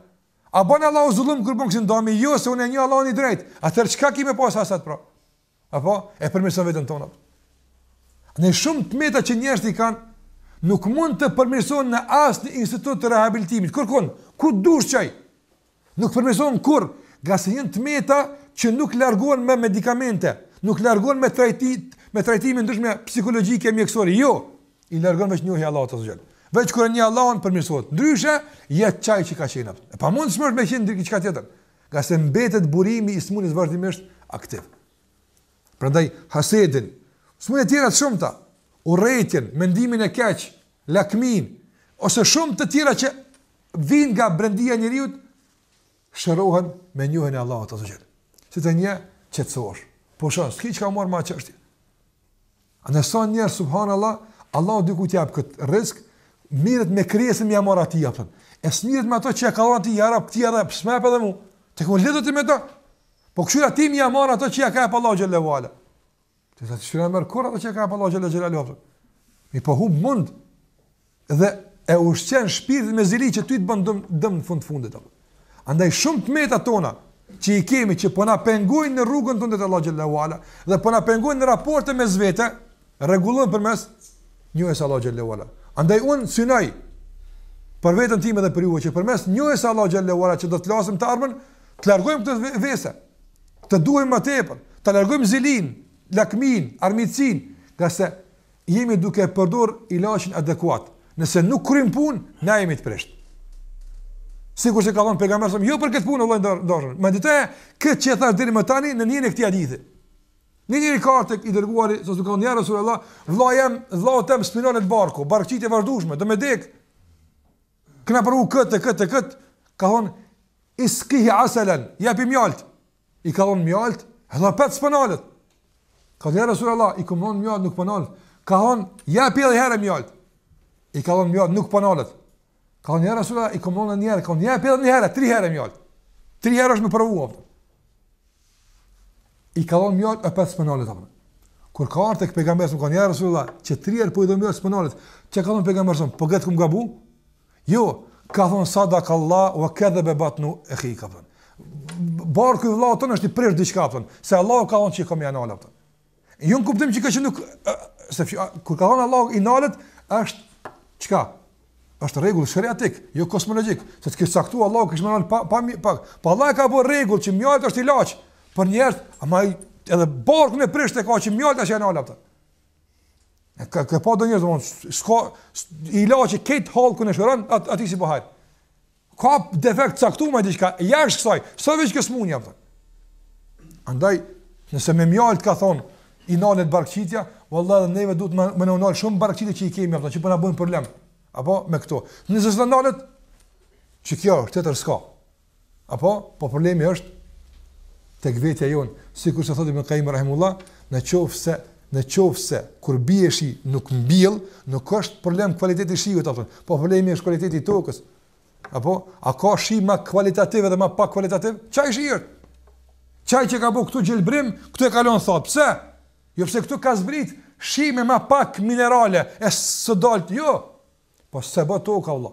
A bën Allahu zullum kur bën kësi ndamje? Jo, se unë e njoh Allahun i drejtë. Atëherë çka ki me pas hased pra? Apo e përmirëson veten tonë. Në shumë të meta që njerëzit i kanë nuk mund të përmirësohen në asnjë institut të rehabilitimit. Kërkun, ku dush çoje. Nuk përmirësohen kurrë, ngase janë të meta që nuk largohen me medikamente, nuk largohen me trajti, me trajtime të ndryshme psikologjike, mjekësore, jo. I largon veç njohja e Allahut azze ve xhel. Veç kur e njeh Allahun përmirësohet. Ndryshe, jet qaj që ka qenë atë. E pamundshme është me qenë ndër diçka tjetër. Ngase mbetet burimi i smundjes vazhdimisht aktiv. Prandaj hasedin, smundjet tjera të shumta, urrejtjen, mendimin e keq, lakminë ose shumë të tjera që vijnë nga brendia e njeriut, shërohen me njohjen e Allahut azze ve xhel. Si ta njeh qetësohet, pushon, s'ki çka merr ma çështje. A në sa njerë, subhanallah, Allahu dikujt ia jep këtë risk, merret me krijesën m'ia marrë atij, apet. E s'merret me atë që ia ka dhënë atij, ja Rab, atij ia dhe, pse s'ma jep edhe mu, të këmë lidhët i me ta. Po kush je ti m'ia marrë ato që ia ka jap Allahu xhelle ve Të të të shkjera ia merr kurrë atë që ia ka jap Allahu xhelle xhelaluhu. Mirëpo humb mund dhe e ushqen shpirtin me zili që ty të bën dëm, dëm në fund të fundit. Apë. Andaj shumë të meta tona që i kemi që po na pengojnë në rrugën tonë drejt Allahut xhelle ve ala dhe po na pengojnë në raporte mes vete, rregullohen përmes njohjes së Allahut xhelle ve ala. Andaj unë synoj për vetën time dhe për juve që përmes njohjes së Allahut xhelle ve ala që do të flasim në të ardhmen, të largojmë këto vese. Të duhemi më tepër, të largojmë zilinë, lakminë, armiqësinë, ngase jemi duke përdor ilaçin adekuat. Nëse nuk kryn punë, na jemi të prishtë. Sikur që ka thonë Pejgamberi alejhi selam, jo për këtë punë, vlla i dashun. Ma dita e, këtë që e thashë deri më tani, në njën e këtij hadithi. Një njeri ka ardh te i Dërguari, salallahu alejhi ve selem, ka thonë ja Rasul Allah, vllai jem, vllaut tem s'po i nalet barku, barkqitje e vazhdueshme, do me dekë. Kena provu këtë, këtë, këtë, ka thonë, iskihi aselen, jepi mjaltë. I ka dhonë mjaltë, edhe apet s'po nalet. Ka thonë, ja Rasul Allah, i kom dhonë mjaltë, nuk po nalet. Ka thonë, jepi edhe herë mjaltë. I ka dhonë mjaltë, nuk po nalet. Ka thonë, ja Rasul Allah, i kom dhonë njëherë, ka thonë, jepi edhe një herë, tri herë mjaltë. Tri herë është me provu, apet. i ka dhënë mjaltë e apet s'po nalet apo. Kur ka ardhur tek pejgamberi sa ka thënë ja Resulullah, që tri herë po i dhënë mjaltë s'po nalet. Çka ka thënë pejgamberi sa? Po gjet kom gabu? Jo, ka thënë sadakallah wa kadhaba batnu akhika, apëton. Barku i vëllaut tënd është i prish diçka, apëton, se Allahu ka thënë që i ka me ia nalë, apëton. Jo në kuptim që ka qenë nuk se kur ka thënë Allahu i nalet është çka? Është rregull shariatik, jo kosmologjik. Se të kish caktuar Allahu kish me u nal pa pa pa. Po Allah ka bërë rregull që mjalti është ilaç për njerëz, ama edhe barkun e prisht e ka që mjalti s'ia nal, apëton. E ka ka pa do njerëz, s'ka ilaçi kejt hallkun e shëron atij s'i bën hajr. Ka defekt caktuar me diçka jashtë kësaj, s'a veç kjo smunja apo. Andaj, nëse me mjaltë ka thonë, i nalet barkqitja, vallahi edhe neve duhet me, me na u nalë shumë barkqitja që i kemi, apëton, që po na bëjnë problem, apo, me këto. Nëse s'na nalet, që kjo është, tjetër s'ka. Apo, po problemi është, tek vetja jonë, sikurse thotë Ibn Kajim Rahimullah, në qoftë se Në qoftë se kur bie shi nuk mbjell, nuk është problem kualiteti i shiut, apo po problemi është kualiteti i tokës. Apo a ka shi më kualitativ dhe më pak kualitativ? Çaj shi është. Çaj që ka bo këtu gjelbrim, këtu e ka lon thatë. Pse? Jo pse këtu ka zbrit shi me më pak minerale, e s'dolt jo. Po s'e bo toka vëlla.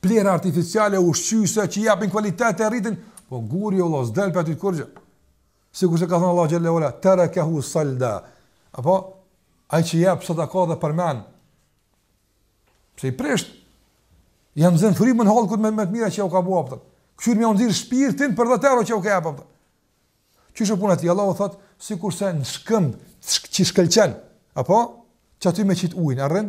plehra artificiale ushqyese që japin kualitet e rritin, po guri vallah s'del prej aty kurgjë. Sikur se ka thënë Allah xhelle we ala, tarakahu salda. Apo ai që jep sadaka dhe përmend. Pse i prish? Jam zënë frymën hallkut me më të mira që u ka bo, apëton. Kështu me nxjerr shpirtin për 10 euro që u ka jap, apëton. Qysh o puna e tij, Allahu thot, sikur se një shkëmb që shkëlqen. Apo çaty me qit ujin, a rrin?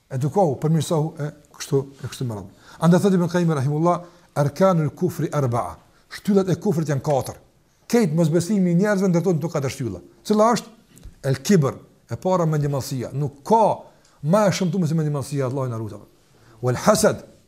Edukohu, përmirësohu e kështu e kështu me radhë. Andaj thotë Ibn Qayyim rahimullah, arkanul kufri arba'a. Shtyllat e kufrit janë katër. Kejt mosbesimi i njerëzve ndërton këto katër shtylla. Cila është? El kibr, e para mendjemadhësia. Nuk ka më e shëmtuar se mendjemadhësia, Allahu na ruaj. Wal hasad,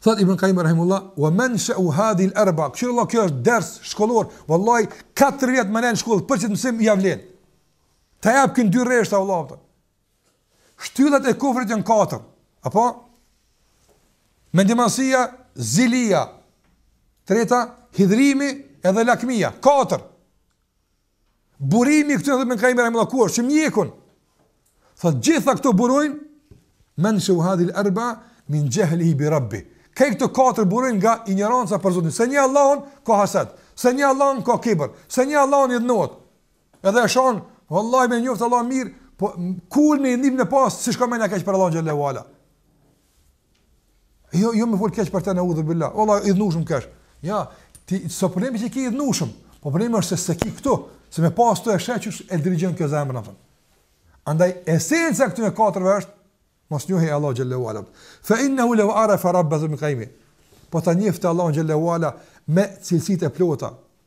Thot Ibn Kaim Rahimullah, wa menshe'u hadhihil erba'a, kqyr vallah, kjo është ders shkollor, vallahi, 4 vjet me nejt n'shkollë, për qët mësim ia vlen. Ta japin në dy rreshta, vallah, apëton. Shtyllat e kufrit janë 4, apo? Mendjemadhësia, zilia, treta, hidhrimi edhe lakmia, 4. Burimi i këtyre thotë Ibn Kajim Rahimullah, kqyr, që mjekun. Tha gjitha këto burojnë, menshe'u hadhihil erba'a, min xhehlihi bi rabbi. Kejt këto katër burojnë nga injoranca për zotin. S'e njeh Allahun ka hased, s'e njeh Allahun ka kibër, s'e njeh Allahun hidhnohet. Edhe e shan, vallahi me njoftë Allahun mirë, po kulmi i dhim në pasë, s'i shkon menja keq për Allahun xhelle we ala. Jo, jo më fol keq për të neudhu billah. Valla i dhimshëm kesh. Ja, ti s'o problemi që ke i dhimshëm. Po problemi është se s'e ki këtu, se me pas të e sheh që e dirigjon kjo zemër atë. Andaj esenca këtu në katër është mosnjohja e Allahut xhelle ue ala. Fa innahu law arafa rabbahu thotë Ibn Qayyimi. Po ta njihte Allahun xhelle ue ala me cilësitë e plota,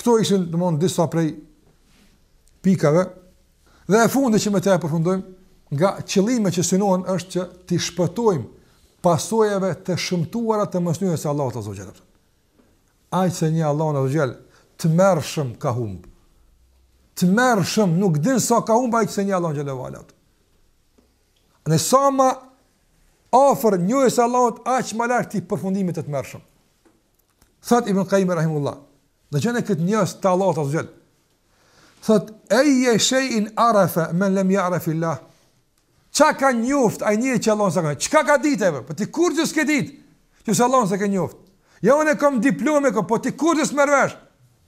Këto ishin domthon disa prej pikave dhe e fundi që me të përfundojmë nga qëllimet që synohen është që t'i shpëtojmë pasojave të shëmtuara të mosnjohjes së Allahut azza xhal. Ai s'e njeh Allahun azza xhal tmerrshëm ka humb. Tmerrshëm nuk din sa ka humb ai s'e njeh Allahun xhalla uala. E sa më afër njohjes së Allahut aq më larg këtij përfundimit të tmerrshëm. Thot Ibn Qayyim rahimullah, dëgjojeni këtë njohës të Allahut azza xhel. Thot ayya shay'in arafa man lam ya'rif Allah. Çka ka njoft ai njeri që Allahun s'e ka? Çka ka ditë apo? Po ti kurrgjë s'ke ditë. Që se Allahun s'e ke njoft. Ja unë kam diplomë, po ti kurrgjë s'merr vesh.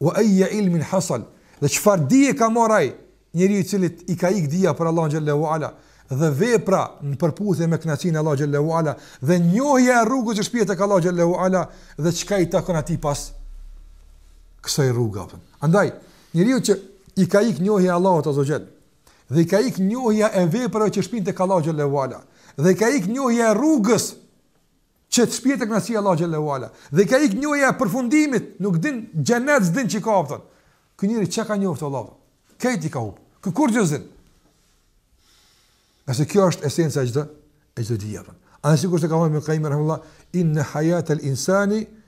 Wa ayya ilmin hasal, dhe çfarë dije ka marrë ai, njeriu i cilit i ka ikë dija për Allahun xhalla uala dhe vepra në përputhje me kënaqësinë e Allahut xhalla uala dhe njohja e rrugës që shpie tek Allahu xhalla uala dhe çka i takon atij pas kësaj rruge. Andaj, njeriu që i ka ikë njohja e Allahut azza xhall dhe i ka ikë njohja e veprave që shpien tek Allahu xhalla uala dhe i ka ikë njohja e rrugës Që t'shpie te kënaqësia e Allahut xhela uala dhe i ka ik njohja e përfundimit nuk din xhenet s'din çka thon ky njeri çka ka njoft o vlla krejt i ka humb ky kurrgjë s'din Nëse kjo është esenca e çdo e çdo dije. Andaj sikurse ka thënë Ibn Qayyim rahimullah in hayat al insani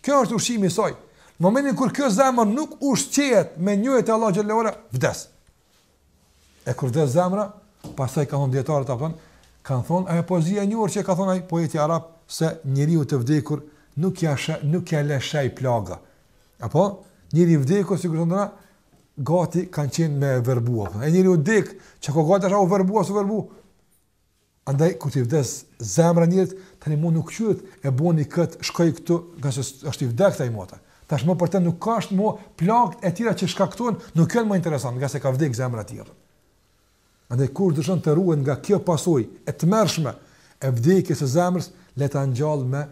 Kjo është ushqimi i saj. Në momentin kur kjo zemër nuk ushqehet me njohje të Allahut xhallahu ala, vdes. E kur vdes zemra, pastaj ka thonë dietarët apo kanë thonë ajo poezia e njohur që ka thonë ai poeti arab se njeriut të vdekur nuk ja shë, nuk ja lë shenj plaga. Apo njeriu i vdekur sikur thonë ra gati ka qenë me u verbua. E njeriu ka vdek, çka gati është u verbua, u verbua. Andaj kur t'i vdes zemra e njerit tani mo nuk çuditet e boni kët shkoj këtu ngase është i vdekt ai mo tashmë për të nuk kanë as mo plagët e tjera që shkaktohen nuk janë më interesante ngase ka vdek zemra e tij Andaj kush dëshon të ruhet nga kjo pasojë e tmerrshme e vdekjes së zemrës le ta ngjall me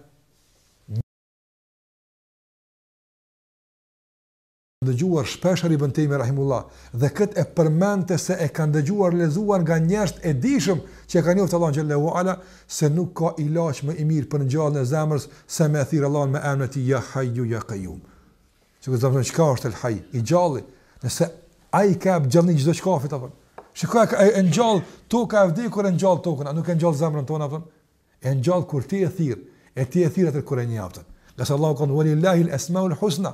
dëgjuar shpeshherë Ibën Tejmije rahimullah dhe këtë e përmendte se e kanë dëgjuar lexuar nga njerëz të dijshëm që e kanë njoft Allahun xhelle u ala se nuk ka ilaç më i mirë për ngjalljen e zemrës se me e thirr Allahun me emrin e tij ja hajju ja kajum sikur të thonë çka është el haj i gjalli nëse ai ka gjallni çdo çka fiton apo shikoj kah e ngjall tokën e vdekur e ngjall tokën a nuk e ngjall zemrën tonë apo e ngjall kur ti e thirr e ti e thirr atë kur e njeh atë Nëse Allahu ka thonë ve lil-lahil esmaul husna,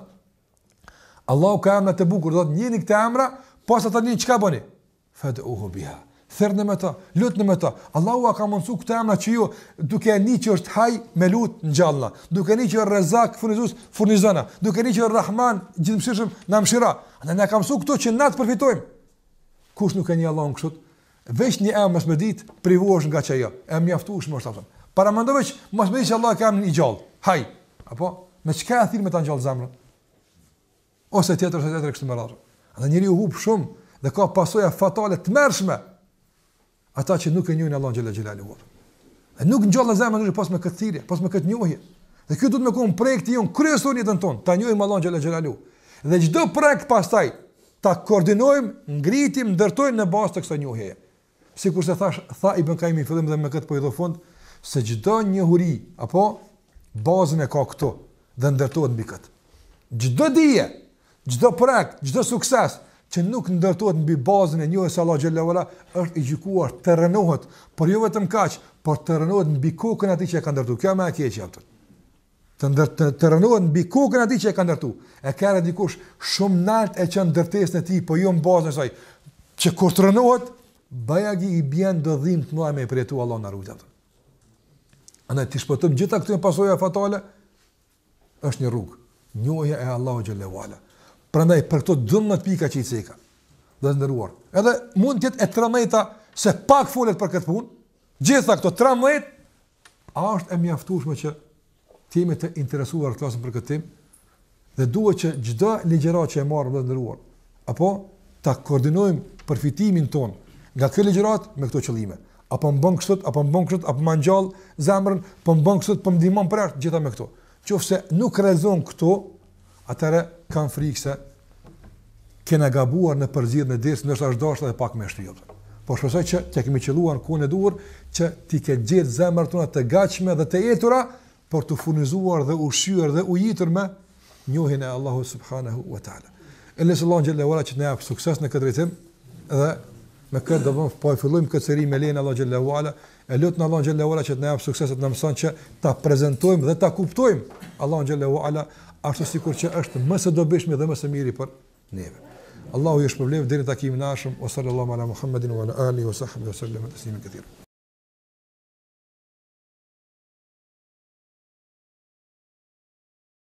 Allahu ka emra të bukur, do t'i njihni këta emra, posa t'i njihni çka bëni? Fed'uhu biha, thirrne me ta, lutne me ta. Allahu na ka mundësu këta emra që ju, duke e ditë që është haj, me lutë ngjallna, duke e ditë që është rezak, furnizus, furnizona, duke e ditë që është rahman, gjithëmëshirshëm, na mëshiro. E na ka mësu këto që na të përfitojmë. Kush nuk e njeh Allahun kështu? Veç një emër mos me ditë, privohesh nga ajo. E mjaftueshme është atë. Paramendo veç, mos me dit se Allah e ka emrin i gjallë. Haj. Apo me çka e thirr me ta ngjall zemrën? Ose tjetër ose tjetër kështu me radhë. Dhe njeriu humb shumë dhe ka pasoja fatale të tmerrshme. Ata që nuk e njohin Allahun xhele xhelaluhu. Dhe nuk ngjall zemrën veri përveç me këtë thirrje, përveç me këtë njohje. Dhe ky duhet me kon projekti jon kryesor në jetën tonë, ta njohim Allahun xhele xhelaluhu. Dhe çdo projekt pastaj Ta koordinojmë, ngritim, ta, ndërtojmë në bazë të kësaj njohjeje. Sikurse thash, tha Ibn Kajimi në fillim dhe me këtë po i jap fund, se çdo njohuri apo bazën e ka këtu dhe ndërtohet mbi këtë. Çdo dije, çdo projekt, çdo sukses që nuk ndërtohet mbi bazën e njohjes së Allahut xhele ve ala është i gjykuar të rrënohet, por jo vetëm kaq, por të rrënohet mbi kokën e atij që e ka ndërtuar. Kjo më e keqja atë. Të ndërtë të rrënohet mbi kokën e atij që e ka ndërtu. E ka edhe dikush shumë nalt e çon ndërtesën e tij, po jo në bazën e saj. Që kur të rrënohet, bajagi i bjen do dhimbje të mëdha me përjetu Allah na ruajt. Andaj t'i shpëtojmë gjitha këto pasoja fatale. Është një rrugë, njohja e Allahut xhele ve ala. Prandaj për këto 12 pika që i ceka. Vllezër të nderuar. Edhe mund të jetë e 13-ta se pak folet për këtë punë. Gjithsesi këto 13 A është e mjaftueshme që të jemi të interesuar të flasim për këtë temë? Dhe duhet që çdo ligjërat që e merr vëlla i nderuar, apo ta koordinojmë përfitimin ton nga kjo ligjërat me këto qëllime. A po m'bon kështu, a po m'bon kështu, a po ma ngjall zemrën, po m'bon kështu, po m'ndihmon për ashtu t'gjitha me këto. Qoftë se nuk i realizon këto, Atëherë kam frikë se kena gabuar në përzgjedhjen e dersit, ndoshta është dashur edhe pak me e shty atë. Po shpresoj që të kemi qëlluar në kohën e duhur që t'i ketë gjetë zemrat tona të gatshme dhe të etura për t'u furnizuar dhe ushqyer dhe ujitur me njohjen e Allahut subhanahu wa taala. E lus Allahun xhele ve ala që të na jap sukses në këtë drejtim dhe me këtë do të po e fillojmë këtë seri me lejen e Allahut xhele ve ala E lutim Allahun xhel-le ue ala që të na japë suksese të na mëson që ta prezantojmë dhe ta kuptojmë Allahun xhel-le ue ala ashtu sikur që është më së dobishmi dhe më së miri për neve. Allahu ju shpërbleftë deri në takimin e ardhshëm. Wa sallallahu ala Muhammedin wa ala alihi wa sahbihi wa sallam taslima katira.